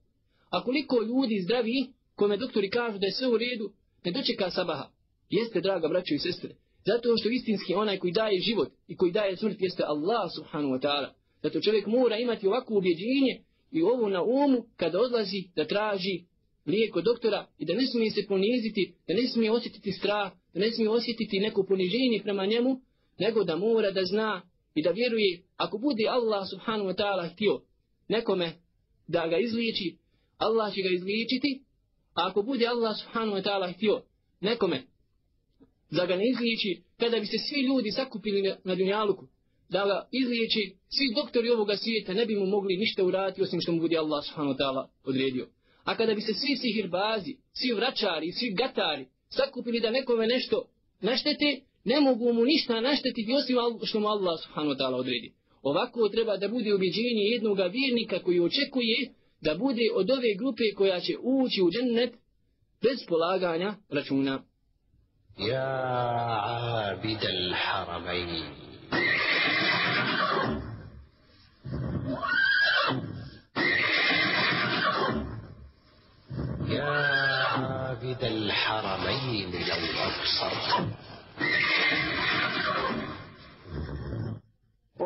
A koliko ljudi zdravi, kome doktori kažu da je sve u redu, ne dočeka sabaha. Jeste, draga braćo i sestre. Zato što istinski onaj koji daje život i koji daje smrt jeste Allah subhanahu wa ta'ala. Zato čovjek mora imati ovako ubjeđenje i ovo na umu kada odlazi da traži lijek od doktora i da ne smije se poniziti, da ne smije osjetiti strah, da ne smije osjetiti neko poniženje prema njemu, nego da mora da zna i da vjeruje ako bude Allah subhanahu wa ta'ala htio nekome da ga izliječi, Allah će ga izličiti, a ako bude Allah subhanahu wa ta'ala htio nekome da ga ne izliči, kada bi se svi ljudi sakupili na, na dunjaluku, da ga izliječi, svi doktori ovoga svijeta ne bi mu mogli ništa uraditi osim što mu bude Allah subhanahu wa ta'ala odredio. A kada bi se svi sihirbazi, svi vračari, svi gatari sakupili da nekome nešto naštete, ne mogu mu ništa naštetiti osim što mu Allah subhanahu wa ta'ala odredi. Ovako treba da bude ubjeđenje jednog vjernika koji očekuje da bude od ove grupe koja će ući u džennet bez polaganja računa. يا عابد الحرمين يا عابد الحرمين لو أبصرت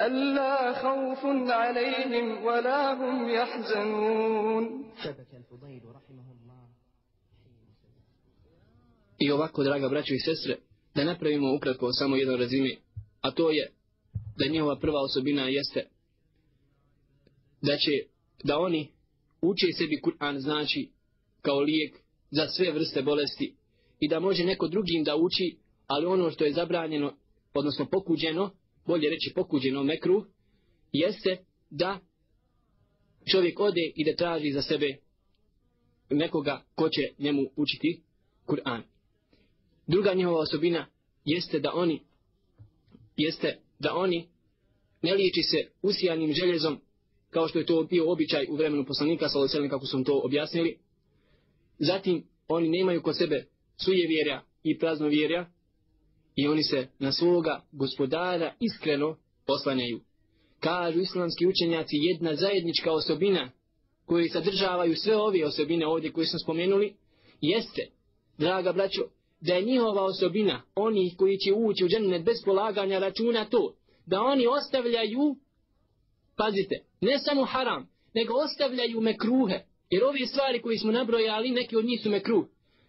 ألا خوف عليهم ولا هم يحزنون شبك الفضيل رحمه الله I ovako, draga braćo i sestre, da napravimo ukratko samo jedan razime, a to je da njihova prva osobina jeste da će, da oni uče sebi Kur'an znači kao lijek za sve vrste bolesti i da može neko drugim da uči, ali ono što je zabranjeno, odnosno pokuđeno, bolje reći pokuđeno mekru, jeste da čovjek ode i da traži za sebe nekoga ko će njemu učiti Kur'an. Druga njihova osobina jeste da oni jeste da oni ne liječi se usijanim željezom kao što je to bio običaj u vremenu poslanika sallallahu kako su to objasnili. Zatim oni nemaju kod sebe sujevjerja i praznovjerja i oni se na svoga gospodara iskreno poslanjaju. Kažu islamski učenjaci jedna zajednička osobina koji sadržavaju sve ove osobine ovdje koje smo spomenuli, jeste, draga braćo, da je njihova osobina, oni koji će ući u džennet bez polaganja računa to, da oni ostavljaju, pazite, ne samo haram, nego ostavljaju mekruhe, jer ove stvari koje smo nabrojali, neki od njih su mekruh.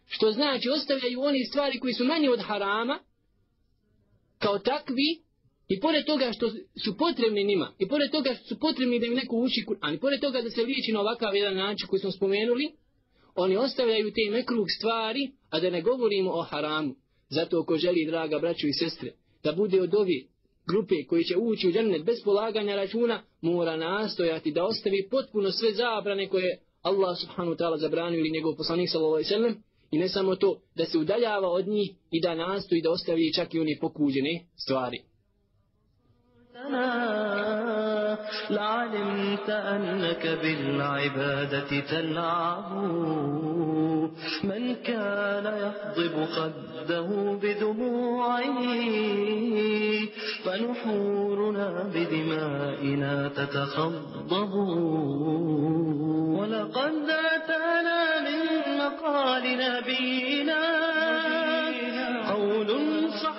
Što znači, ostavljaju oni stvari koji su manje od harama, kao takvi, i pored toga što su potrebni njima, i pored toga što su potrebni da im neko uči Kur'an, i pored toga da se liječi na ovakav jedan način koji smo spomenuli, oni ostavljaju te mekruh stvari, a da ne govorimo o haramu. Zato ko želi, draga braću i sestre, da bude od ovi grupe koji će ući u džennet bez polaganja računa, mora nastojati da ostavi potpuno sve zabrane koje Allah subhanahu ta'ala zabranio ili njegov poslanik sallallahu alaihi sallam, i ne samo to, da se udaljava od njih i da nastoji da ostavi čak i one pokuđene stvari. لعلمت أنك بالعبادة تلعب. من كان يخضب خده بدموعه فنحورنا بدمائنا تتخضب. ولقد أتانا من مقال نبينا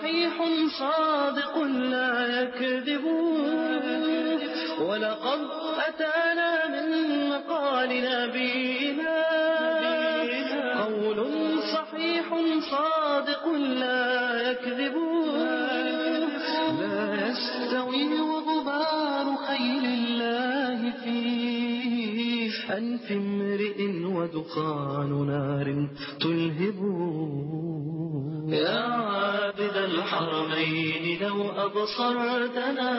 صحيح صادق لا يكذب. ولقد أتانا من مقال نبينا. قول صحيح صادق لا يكذب. لا يستوي وغبار خيل الله في أنف امرئ ودخان نار تلهب. يا عابد الحرمين لو أبصرتنا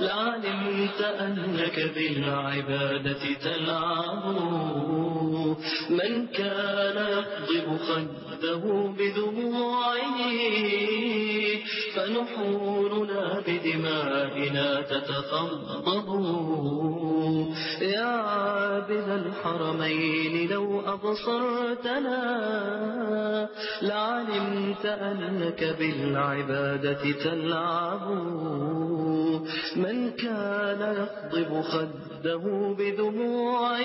لعلمت أنك بالعبادة تلعب. من كان يقضب خده بدموعه فنحورنا بدمائنا تتخضب يا عابد الحرمين لو أبصرتنا لعلمت أنك بالعبادة تلعب. من كان يخضب خده بدموعه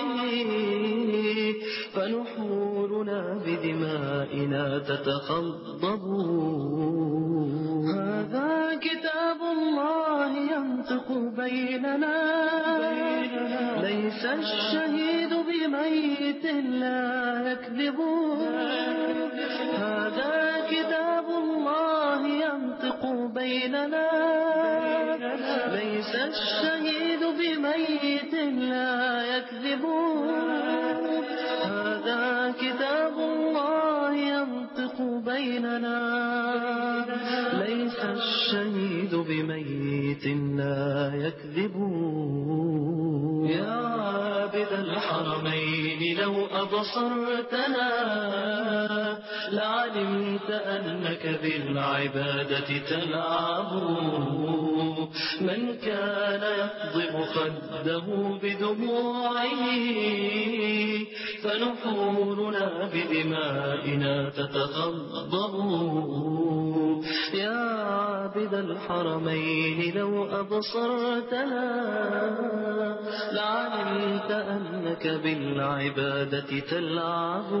فنحورنا بدمائنا تتخضب هذا كتاب الله ينطق بيننا. ليس الشهيد بميت لا يكذب. هذا كتاب الله ينطق بيننا. ليس الشهيد بميت لا يكذب. بيننا. ليس الشهيد بميت لا يكذب يا عابد الحرمين لو أبصرتنا لعلمت أنك بالعبادة تلعب. من كان يقضب خده بدموعه فنحورنا بدمائنا تتخضب يا عابد الحرمين لو أبصرتنا لعلمت أنك بالعبادة تلعب.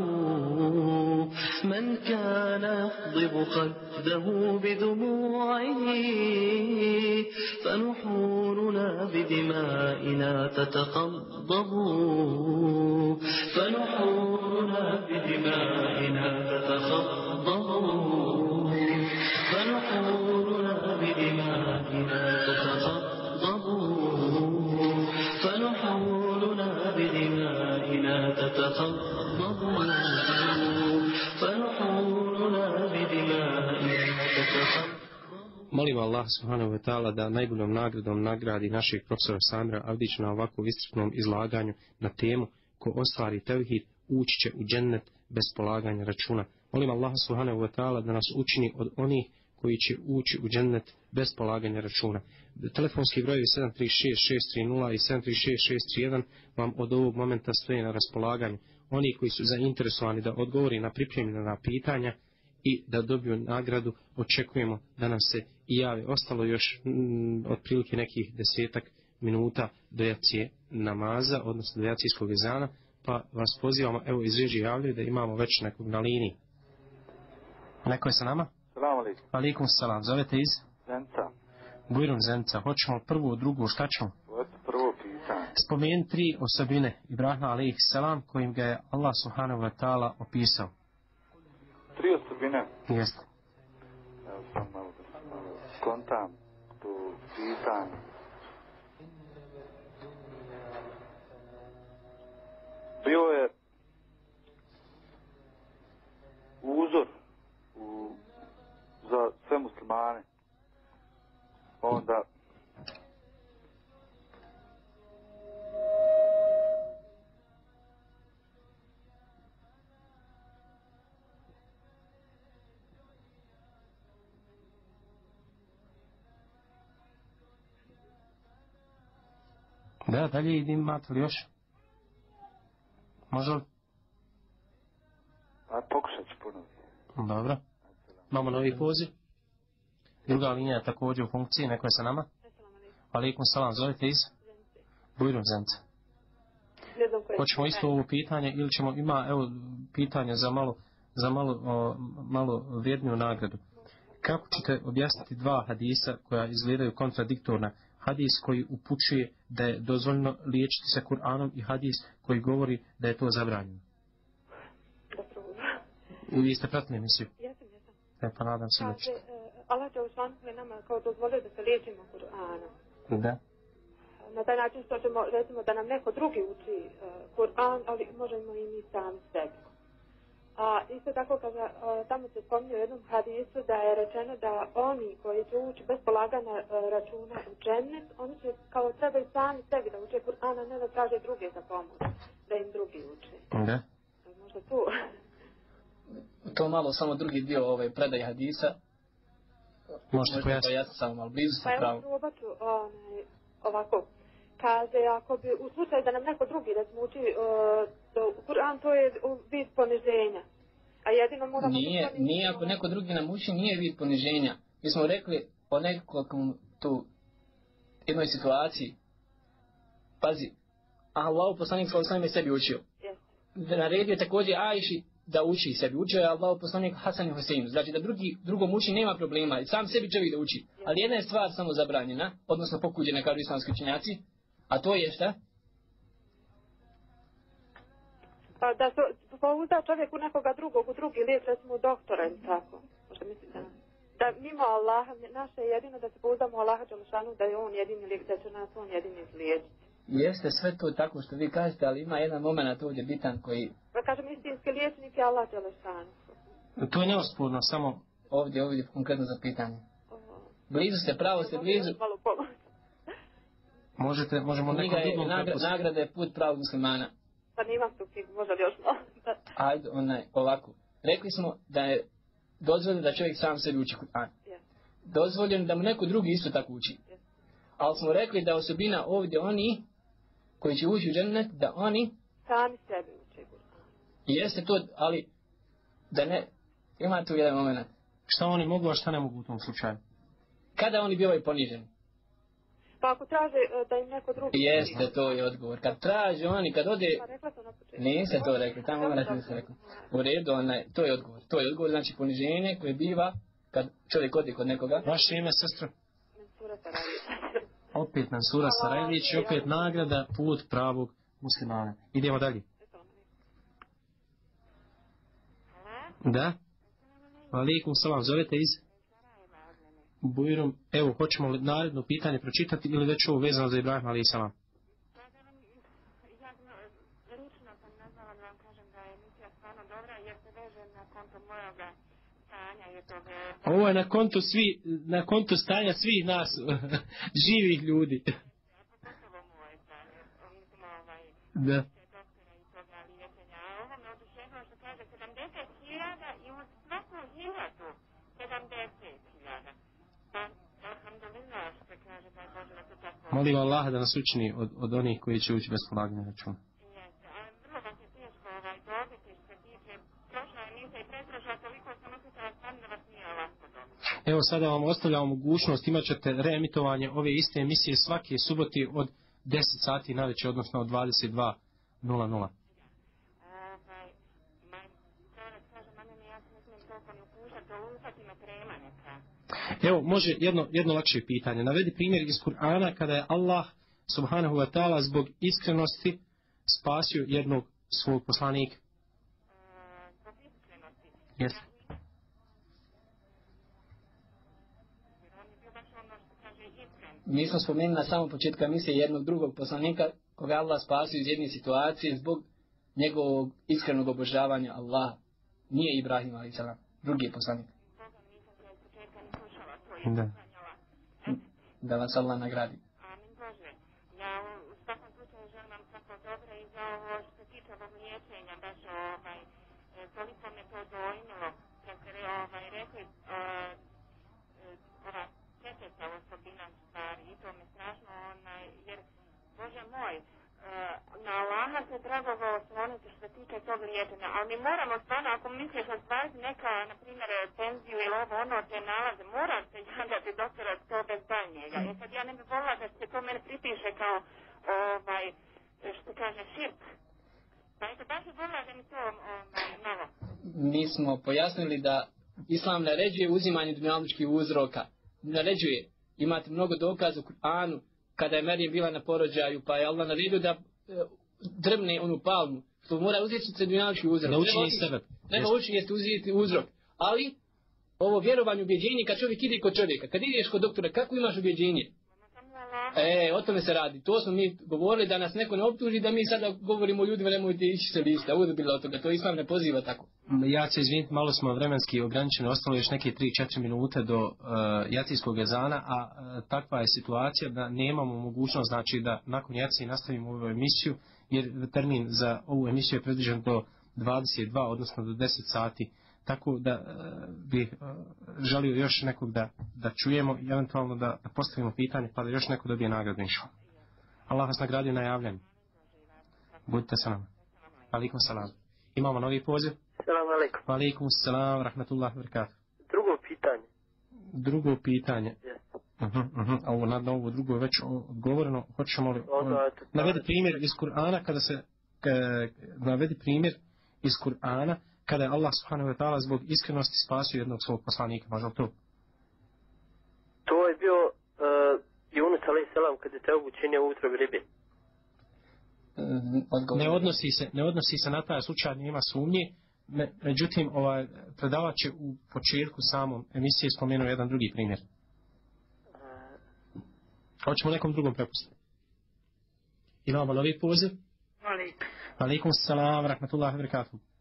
من كان يخضب خده بدموعه فنحورنا بدمائنا تتخضب فنحورنا بدمائنا تتخضب فنحورنا بدمائنا تتخضب Molim Allah subhanahu wa ta'ala da najboljom nagradom nagradi našeg profesora Samira Avdić na ovakvom istrpnom izlaganju na temu ko ostvari tevhid ući će u džennet bez polaganja računa. Molim Allah subhanahu wa ta'ala da nas učini od onih koji će ući u džennet bez polaganja računa. Telefonski brojevi 736-630 i 736-631 vam od ovog momenta stoje na raspolaganju. Oni koji su zainteresovani da odgovori na pripremljena pitanja i da dobiju nagradu, očekujemo da nam se i jave. Ostalo još mm, otprilike nekih desetak minuta do jacije namaza, odnosno do jacijskog ezana, pa vas pozivamo, evo iz režije javljaju da imamo već nekog na liniji. Neko je sa nama? Alaikum. Alikum salam, zovete iz? Zenca. Bujrum Zenca. Hoćemo prvo, drugo, šta ćemo? Prvo pitanje. Spomeni tri osobine Ibrahima alaih salam kojim ga je Allah subhanahu wa ta'ala opisao. Tri osobine. Jeste. Evo sam malo da sam malo skontam to pitanje. Bio je uzor za sve muslimane. Onda... Da, dalje idem, imate li još? Može li? A pokušat ću puno. Dobro. Imamo novi poziv. Druga linija je također u funkciji, neko je sa nama. Alikum salam, zovite iz? Bujrum Zence. Hoćemo isto ovo pitanje ili ćemo, ima evo pitanje za malo, za malo, o, malo vrijedniju nagradu. Kako ćete objasniti dva hadisa koja izgledaju kontradiktorna? Hadis koji upućuje da je dozvoljno liječiti se Kur'anom i hadis koji govori da je to zabranjeno. Vi ste pratili emisiju? Jesam, jesam. E, pa nadam se da ćete. Allah ušlan je nama kao dozvolio da se liječimo Kur'anom. Da. Na taj način što ćemo, recimo, da nam neko drugi uči uh, Kur'an, ali možemo i mi sami sebi. A isto tako kaže, tamo se spominje u jednom hadisu da je rečeno da oni koji će ući bez polaganja uh, računa u džennet, oni će kao trebaju sami sebi da uče Kur'an, a ne da traže druge za pomoć, da im drugi uče. Da. Možda tu. [LAUGHS] To malo samo drugi dio ove predaje hadisa. Možete pojasniti? pojasniti samo malo, blizu Pa pravo. probat ću onaj, ovako. Kaže, ako bi u slučaju da nam neko drugi recimo uči uh, to, Kur'an, to je u vid poniženja. A jedino moramo... Nije, sami- nije ako neko drugi nam uči, nije vid poniženja. Mi smo rekli o nekom tu jednoj situaciji. Pazi, Allah poslanik sa osnovim je sebi učio. Jeste. Naredio je također Ajši da uči sebi. Učio je Allah poslanik Hasan i Husein. Znači da drugi, drugom uči nema problema. I sam sebi čovjek da uči. Ali jedna je stvar samo zabranjena, odnosno pokuđena kao islamski učenjaci. A to je šta? Pa da se pouzda pa čovjek u nekoga drugog, u drugi lijek, recimo u doktora ili tako. Možda mislim da... Da mimo Allaha, naše je jedino da se pouzdamo Allaha Đelšanu, da je on jedini lijek, da će nas on jedini izliječiti. Jeste sve to tako što vi kažete, ali ima jedan moment ovdje bitan koji Pa kažem, istinski liječnik je Allah Đalšanu. To je neosporno, samo ovdje, ovdje konkretno za pitanje. Blizu ste, pravo ste blizu. Možete, možemo Knjiga nekom drugom nagra, prepustiti. nagrada je put pravog muslimana. Pa nimam tu knjigu, možda li još malo. Ajde, onaj, ovako. Rekli smo da je dozvoljeno da čovjek sam sebi uči Kur'an. Yes. Dozvoljeno da mu neko drugi isto tako uči. Ali smo rekli da osobina ovdje oni koji će ući u džennet, da oni Sami sebi uče Kur'an. jeste to, ali da ne, ima tu jedan moment. Šta oni mogu, a šta ne mogu u tom slučaju? Kada oni bivaju poniženi? Pa ako traže e, da im neko drugi... Jeste, to je odgovor. Kad traže oni, kad ode... Pa rekla sam na početku. Niste to rekli, tamo moment niste rekli. U redu, onaj, to je odgovor. To je odgovor, znači poniženje koje biva kad čovjek ode kod nekoga. Vaše ime, sestra? Mensura Sarajević. Opet Mansura Sarajlić i opet nagrada put pravog muslimana. Idemo dalje. Da? Alikum salam, zovete iz? Bujrum. Evo, hoćemo li naredno pitanje pročitati ili već ovo vezano za Ibrahim alaih salam? lično sam nazvala da vam kažem da je emisija stvarno dobra jer se veže na konto mojoga stanja i tog e, Ovo je na kontu svi, na kontu stanja svih nas [LAUGHS] živih ljudi. Da. A što kaže 70.000 i uz svaku hiljadu 70.000. Pa, alhamdulillah što se kaže da je Molim Allah da nas učini od, od onih koji će ući bez polaganja računa. Jeste, a vrlo vas je teško ovaj dobiti što se tiče prošla emisija i pretražila, toliko sam osjećala stvarno da vas nije ovako dobro. Evo sada vam ostavljamo mogućnost, imat ćete reemitovanje ove iste emisije svake subote od 10 sati na večer, odnosno od 22.00. Ovaj, ma, čovjek kaže, ma ne, ne, ja se ne smijem toliko ni upušati, dolutati me trema neka. Evo, može jedno, jedno lakše pitanje. Navedi primjer iz Kur'ana kada je Allah subhanahu wa ta'ala zbog iskrenosti spasio jednog svog poslanika. Zbog iskrenosti. Jeste. Jer on je bio baš ono što kaže iskren. Mi smo spomenuli na samom početku emisije jednog drugog poslanika koga je Allah spasio iz jedne situacije zbog njegovog iskrenog obožavanja Allaha. Nije Ibrahim ali salam, drugi je poslanik. Da. Da vas Allah nagradi. Amin Bože. Ja u, svakom slučaju želim vam svako dobro i za ovo što tiče ovog liječenja, baš ovaj, e, toliko me to dojmilo, kad ste ovaj, rekli, ova četvrta osobina stvari i to me strašno, onaj, jer, Bože moj, e, mogao osloniti što se tiče tog liječenja, ali mi moramo stvarno, ako misliš ostvariti neka, na primjer, penziju ili ovo ono, te nalaze, moram se javljati doktora to bez daljnjega. E sad ja ne bih volila da se to mene pripiše kao, ovaj, što kaže, širk. Pa eto, baš je volila da mi to ovaj, malo. Mi smo pojasnili da Islam naređuje uzimanje dunjaličkih uzroka. Naređuje. Imate mnogo dokaza u Kur'anu kada je Merijem bila na porođaju, pa je Allah naredio da e, drvne onu palmu. Što mora uzeti se uzrok. Ne Treba iz sebe. Nema uči jeste uzeti uzrok. Ali, ovo vjerovanje ubjeđenje kad čovjek ide kod čovjeka. Kad ideš kod doktora, kako imaš ubjeđenje? E, o tome se radi. To smo mi govorili da nas neko ne optuži da mi sada govorimo ljudima nemojte ići se lista. Ovo bilo od toga. To islam ne poziva tako. Ja ću se izviniti, malo smo vremenski ograničeni, ostalo je još neke 3-4 minute do uh, jacijskog ezana, a uh, takva je situacija da nemamo mogućnost, znači da nakon jaci nastavimo ovu emisiju, jer termin za ovu emisiju je predviđen do 22, odnosno do 10 sati, tako da uh, bih uh, želio još nekog da, da čujemo i eventualno da, da postavimo pitanje, pa da još neko dobije nagradu inša. Allah vas nagradio na javljanju. Budite sa nama. Alikum salam. Imamo novi poziv. Salam alaikum. Wa alaikum salam, rahmatullahi wa barakatuh. Drugo pitanje. Drugo pitanje. Yes. Uh -huh, uh -huh. A ovo na na ovo drugo je već odgovoreno. Hoćemo li... Onda, eto, navedi primjer iz Kur'ana kada se... Ka, navedi primjer iz Kur'ana kada je Allah subhanahu wa ta'ala zbog iskrenosti spasio jednog svog poslanika. Može li to? To je bio uh, Yunus alaih salam kad je teo učinio u utrobi ribe. Ne odnosi se, ne odnosi se na taj slučaj, nema sumnje. Me, međutim, ovaj, predavač je u početku samom emisije spomenuo jedan drugi primjer. Hoćemo nekom drugom prepustiti. Imamo novi poziv. Molim. Alaikum salam, rahmatullahi wa barakatuh. Ovo je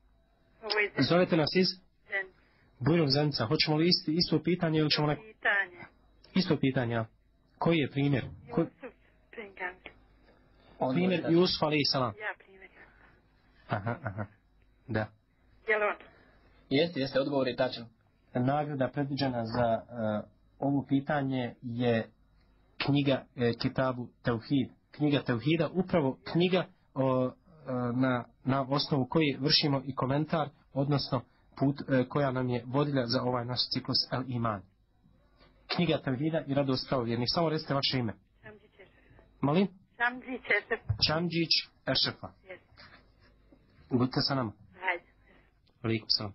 Zovete nas iz. Bujnog Zenica. Hoćemo li isti, isto pitanje ili ćemo neko... pitanje. Isto pitanje? Koji je primjer? Ko... Jusuf. Primjer Jusuf alaih salam. Ja primjer. Aha, aha. Da. Jel on? Jeste, jeste, odgovor je tačan. Nagrada predviđena za uh, ovo pitanje je knjiga e, Kitabu Tauhid. Knjiga Tauhida, upravo knjiga o, na, na osnovu koje vršimo i komentar, odnosno put e, koja nam je vodilja za ovaj naš ciklus El Iman. Knjiga Tauhida i radost pravovjernih. Samo recite vaše ime. Molim? Samđić Ešef. Čamđić Ešefa. Yes. Budite sa nama. Hajde. Alikum salam.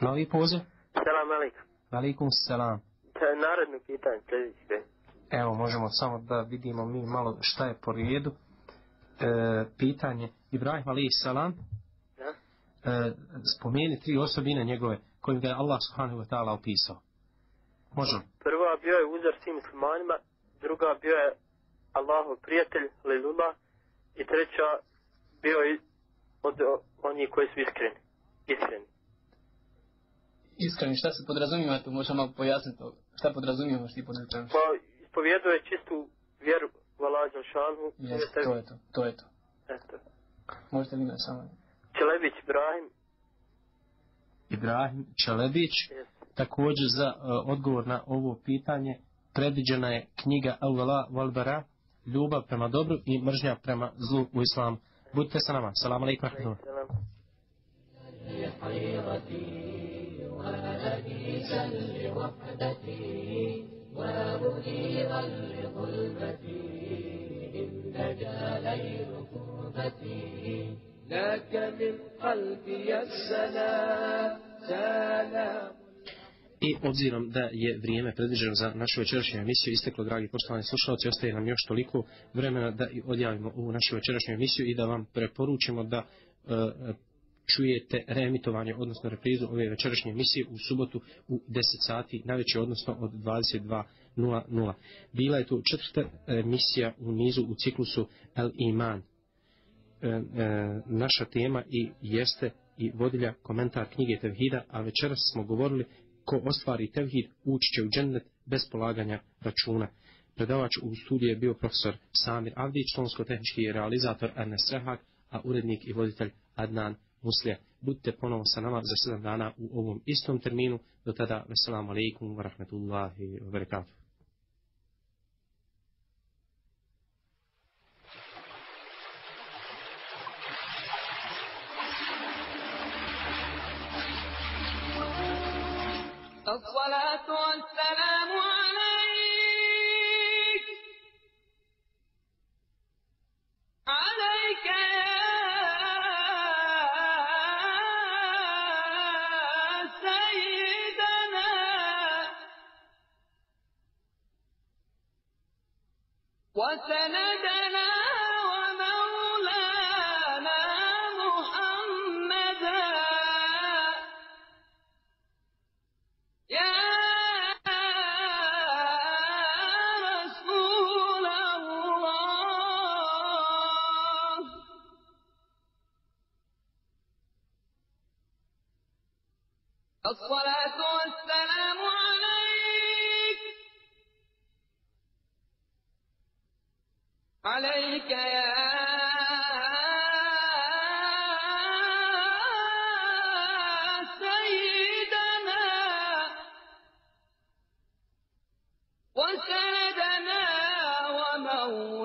Novi poziv? Salam alaikum. Alikum salam. To je narodno pitanje, sljedeće. Evo, možemo samo da vidimo mi malo šta je po redu. E, pitanje Ibrahim alaih salam Da? e, spomeni tri osobine njegove kojim ga je Allah subhanahu wa ta'ala opisao. Može? Prva bio je uzor svim muslimanima, druga bio je Allahov prijatelj, Lilullah, i treća bio je od onih koji su iskreni. Iskreni. Iskreni, šta se podrazumijeva tu? Možemo malo pojasniti to. Šta podrazumijeva što ti podrazumijeva? Pa ispovjeduje čistu vjeru u Allah Đalšanu. Jeste, to je to, to je to. Eto. Možete vi me samo... Čelebić Ibrahim, Ibrahim Čelebić također za uh, odgovor na ovo pitanje predviđena je knjiga Al-Vala Valbara ljubav prema dobru i mržnja prema zlu u islamu. Budite sa nama. Salam alaikum. rahmatullahi. حيرتي وأنيسا لوحدتي ومنيرا لظلمتي إن نجا ليل كربتي لك من قلبي السلام سلام I obzirom da je vrijeme predviđeno za našu večerašnju emisiju isteklo, dragi poštovani slušalci, ostaje nam još toliko vremena da i odjavimo ovu našu večerašnju emisiju i da vam preporučimo da e, čujete reemitovanje, odnosno reprizu ove večerašnje emisije u subotu u 10 sati na večer, odnosno od 22.00. Bila je to četvrta e, emisija u nizu u ciklusu El Iman. E, e, naša tema i jeste i vodilja komentar knjige Tevhida, a večeras smo govorili ko ostvari Tevhid ući će u džennet bez polaganja računa. Predavač u studiju je bio profesor Samir Avdić, tonsko-tehnički realizator Ernest Rehak, a urednik i voditelj Adnan Muslija. Budite ponovo sa nama za 7 dana u ovom istom terminu. Do tada, veselamu alaikum wa rahmetullahi wa barakatuh. الصلاة والسلام عليك. عليك يا سيدنا. وسندنا أو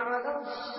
على الصراط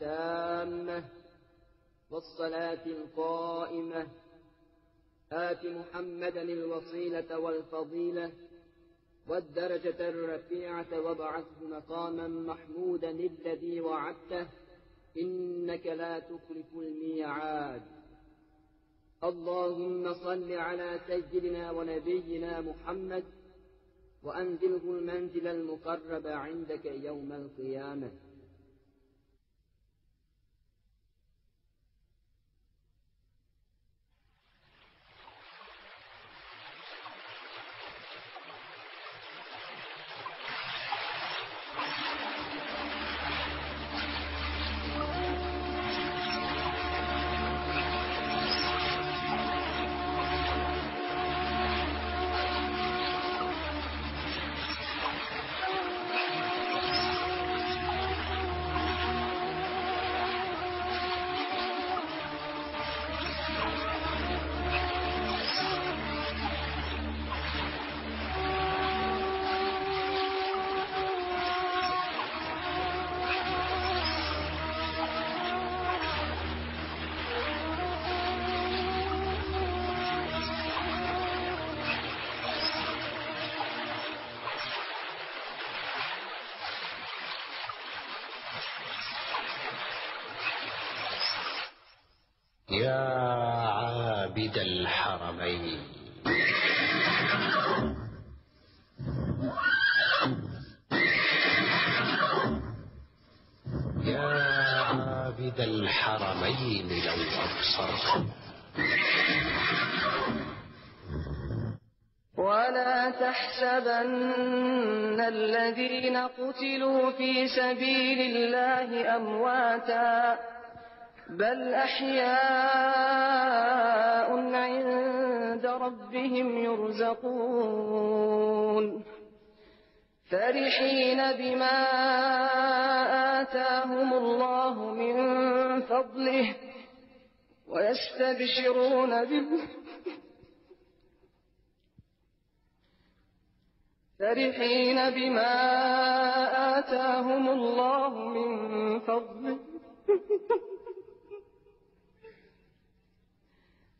التامة والصلاة القائمة. آت محمدا الوصيلة والفضيلة والدرجة الرفيعة وابعثه مقاما محمودا الذي وعدته. إنك لا تخلف الميعاد. اللهم صل على سيدنا ونبينا محمد وأنزله المنزل المقرب عندك يوم القيامة. بل أحياء عند ربهم يرزقون فرحين بما آتاهم الله من فضله ويستبشرون بال فرحين بما آتاهم الله من فضله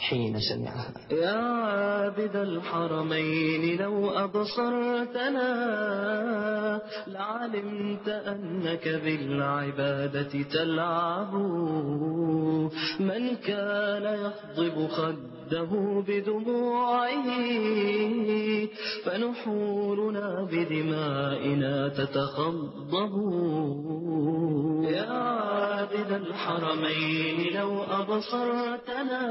حين سمعها. يا عابد الحرمين لو أبصرتنا لعلمت أنك بالعبادة تلعب. من كان يخضب خده بدموعه فنحورنا بدمائنا تتخضب يا عابد الحرمين لو أبصرتنا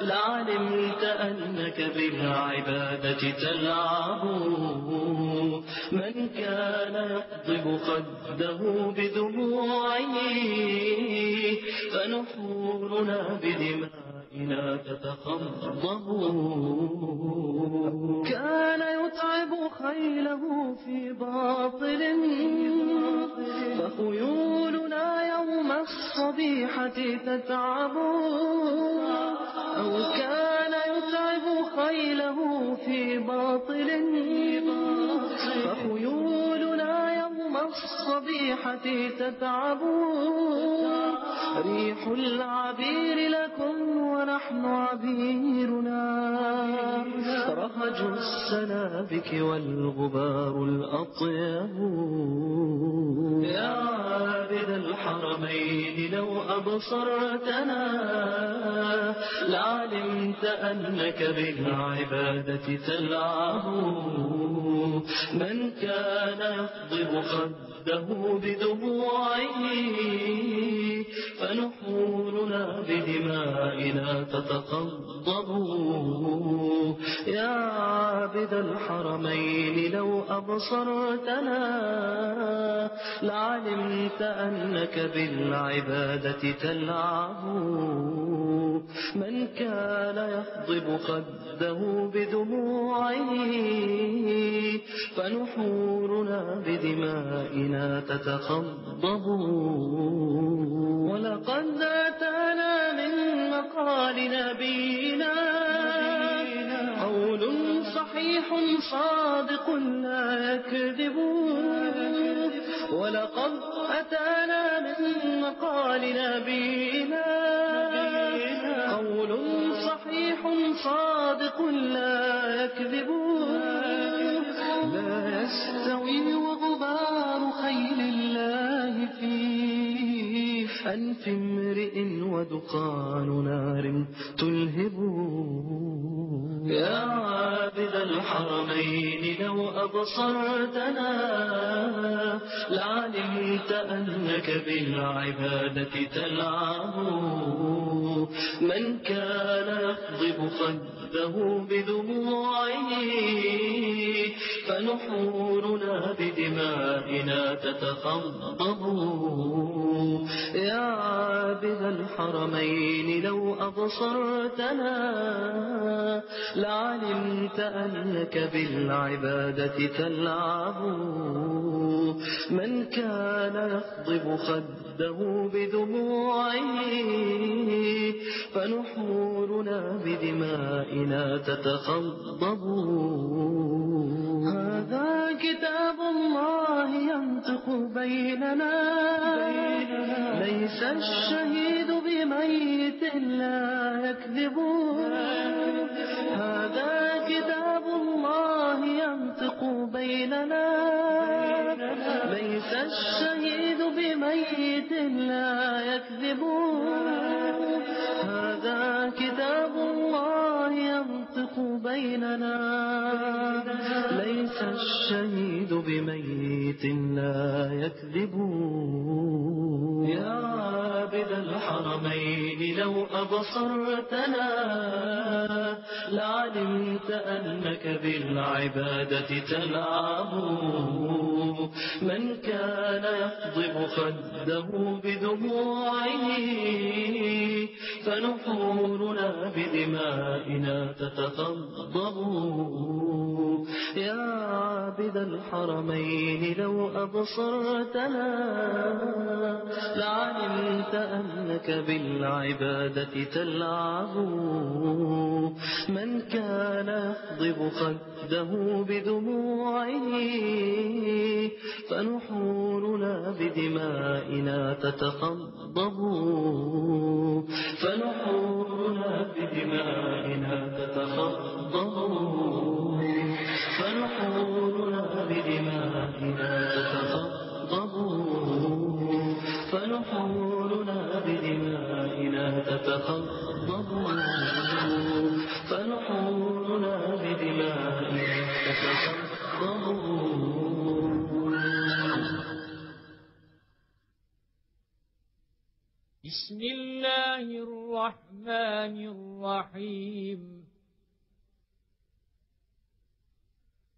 لعلمت أنك بالعبادة تلعب من كان يقضب خده بدموعه فنحورنا بدمائنا كان يتعب خيله في باطل. فخيولنا يوم الصبيحة تتعب. أو كان يتعب خيله في باطل. فخيولنا الصبيحة تتعب ريح العبير لكم ونحن عبيرنا. رهج السنابك والغبار الأطيب يا عابد الحرمين لو أبصرتنا لعلمت أنك بالعبادة تلعب. من كان يفضب خده بدموعه فنحورنا بدمائنا تتقضب. يا عابد الحرمين لو أبصرتنا لعلمت أنك بالعبادة تلعب. من كان يفضب خده بدموعه فنحورنا بدمائنا تتخضب. ولقد أتانا من مقال نبينا قول صحيح صادق لا يكذب. ولقد أتانا من مقال نبينا قول صحيح صادق لا يكذب. لا يستوي وغبار خيل الله في أنف امرئ ودخان نار تلهب. يا عابد الحرمين لو أبصرتنا لعلمت أنك بالعبادة تلعب. من كان يخضب خده بدموعه فنحورنا بدمائنا تتخضب. يا عابد الحرمين لو أبصرتنا لعلمت أنك بالعبادة تلعب. من كان يخضب خده بدموعه فنحورنا بدمائنا تتخضب. هذا كتاب الله ينطق بيننا. ليس الشهيد بميت لا يكذب. هذا كتاب الله ينطق بيننا. ليس الشهيد بميت لا يكذب. هذا كتاب الله ينطق بيننا. ليس الشهيد بميت لا يكذب. يا عابد الحرمين لو أبصرتنا لعلمت أنك بالعبادة تلعب. من كان يخضب خده بدموعه فنحورنا بدمائنا تتخضب يا عابد الحرمين لو أبصرتنا لعلمت أنك بالعبادة تلعب. من كان يخضب خده بدموعه فنحورنا بدمائنا تتخضب فنحورنا بدمائنا بدمائنا بدمائنا بسم الله الرحمن الرحيم.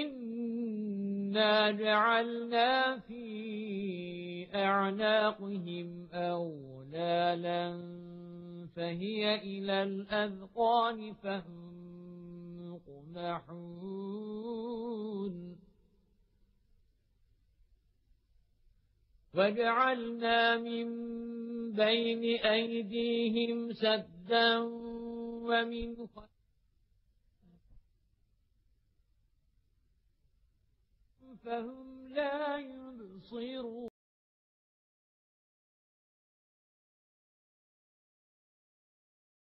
إنا جعلنا في أعناقهم أولالا فهي إلى الأذقان فهم مقمحون وجعلنا من بين أيديهم سدا ومن فهم لا يبصرون.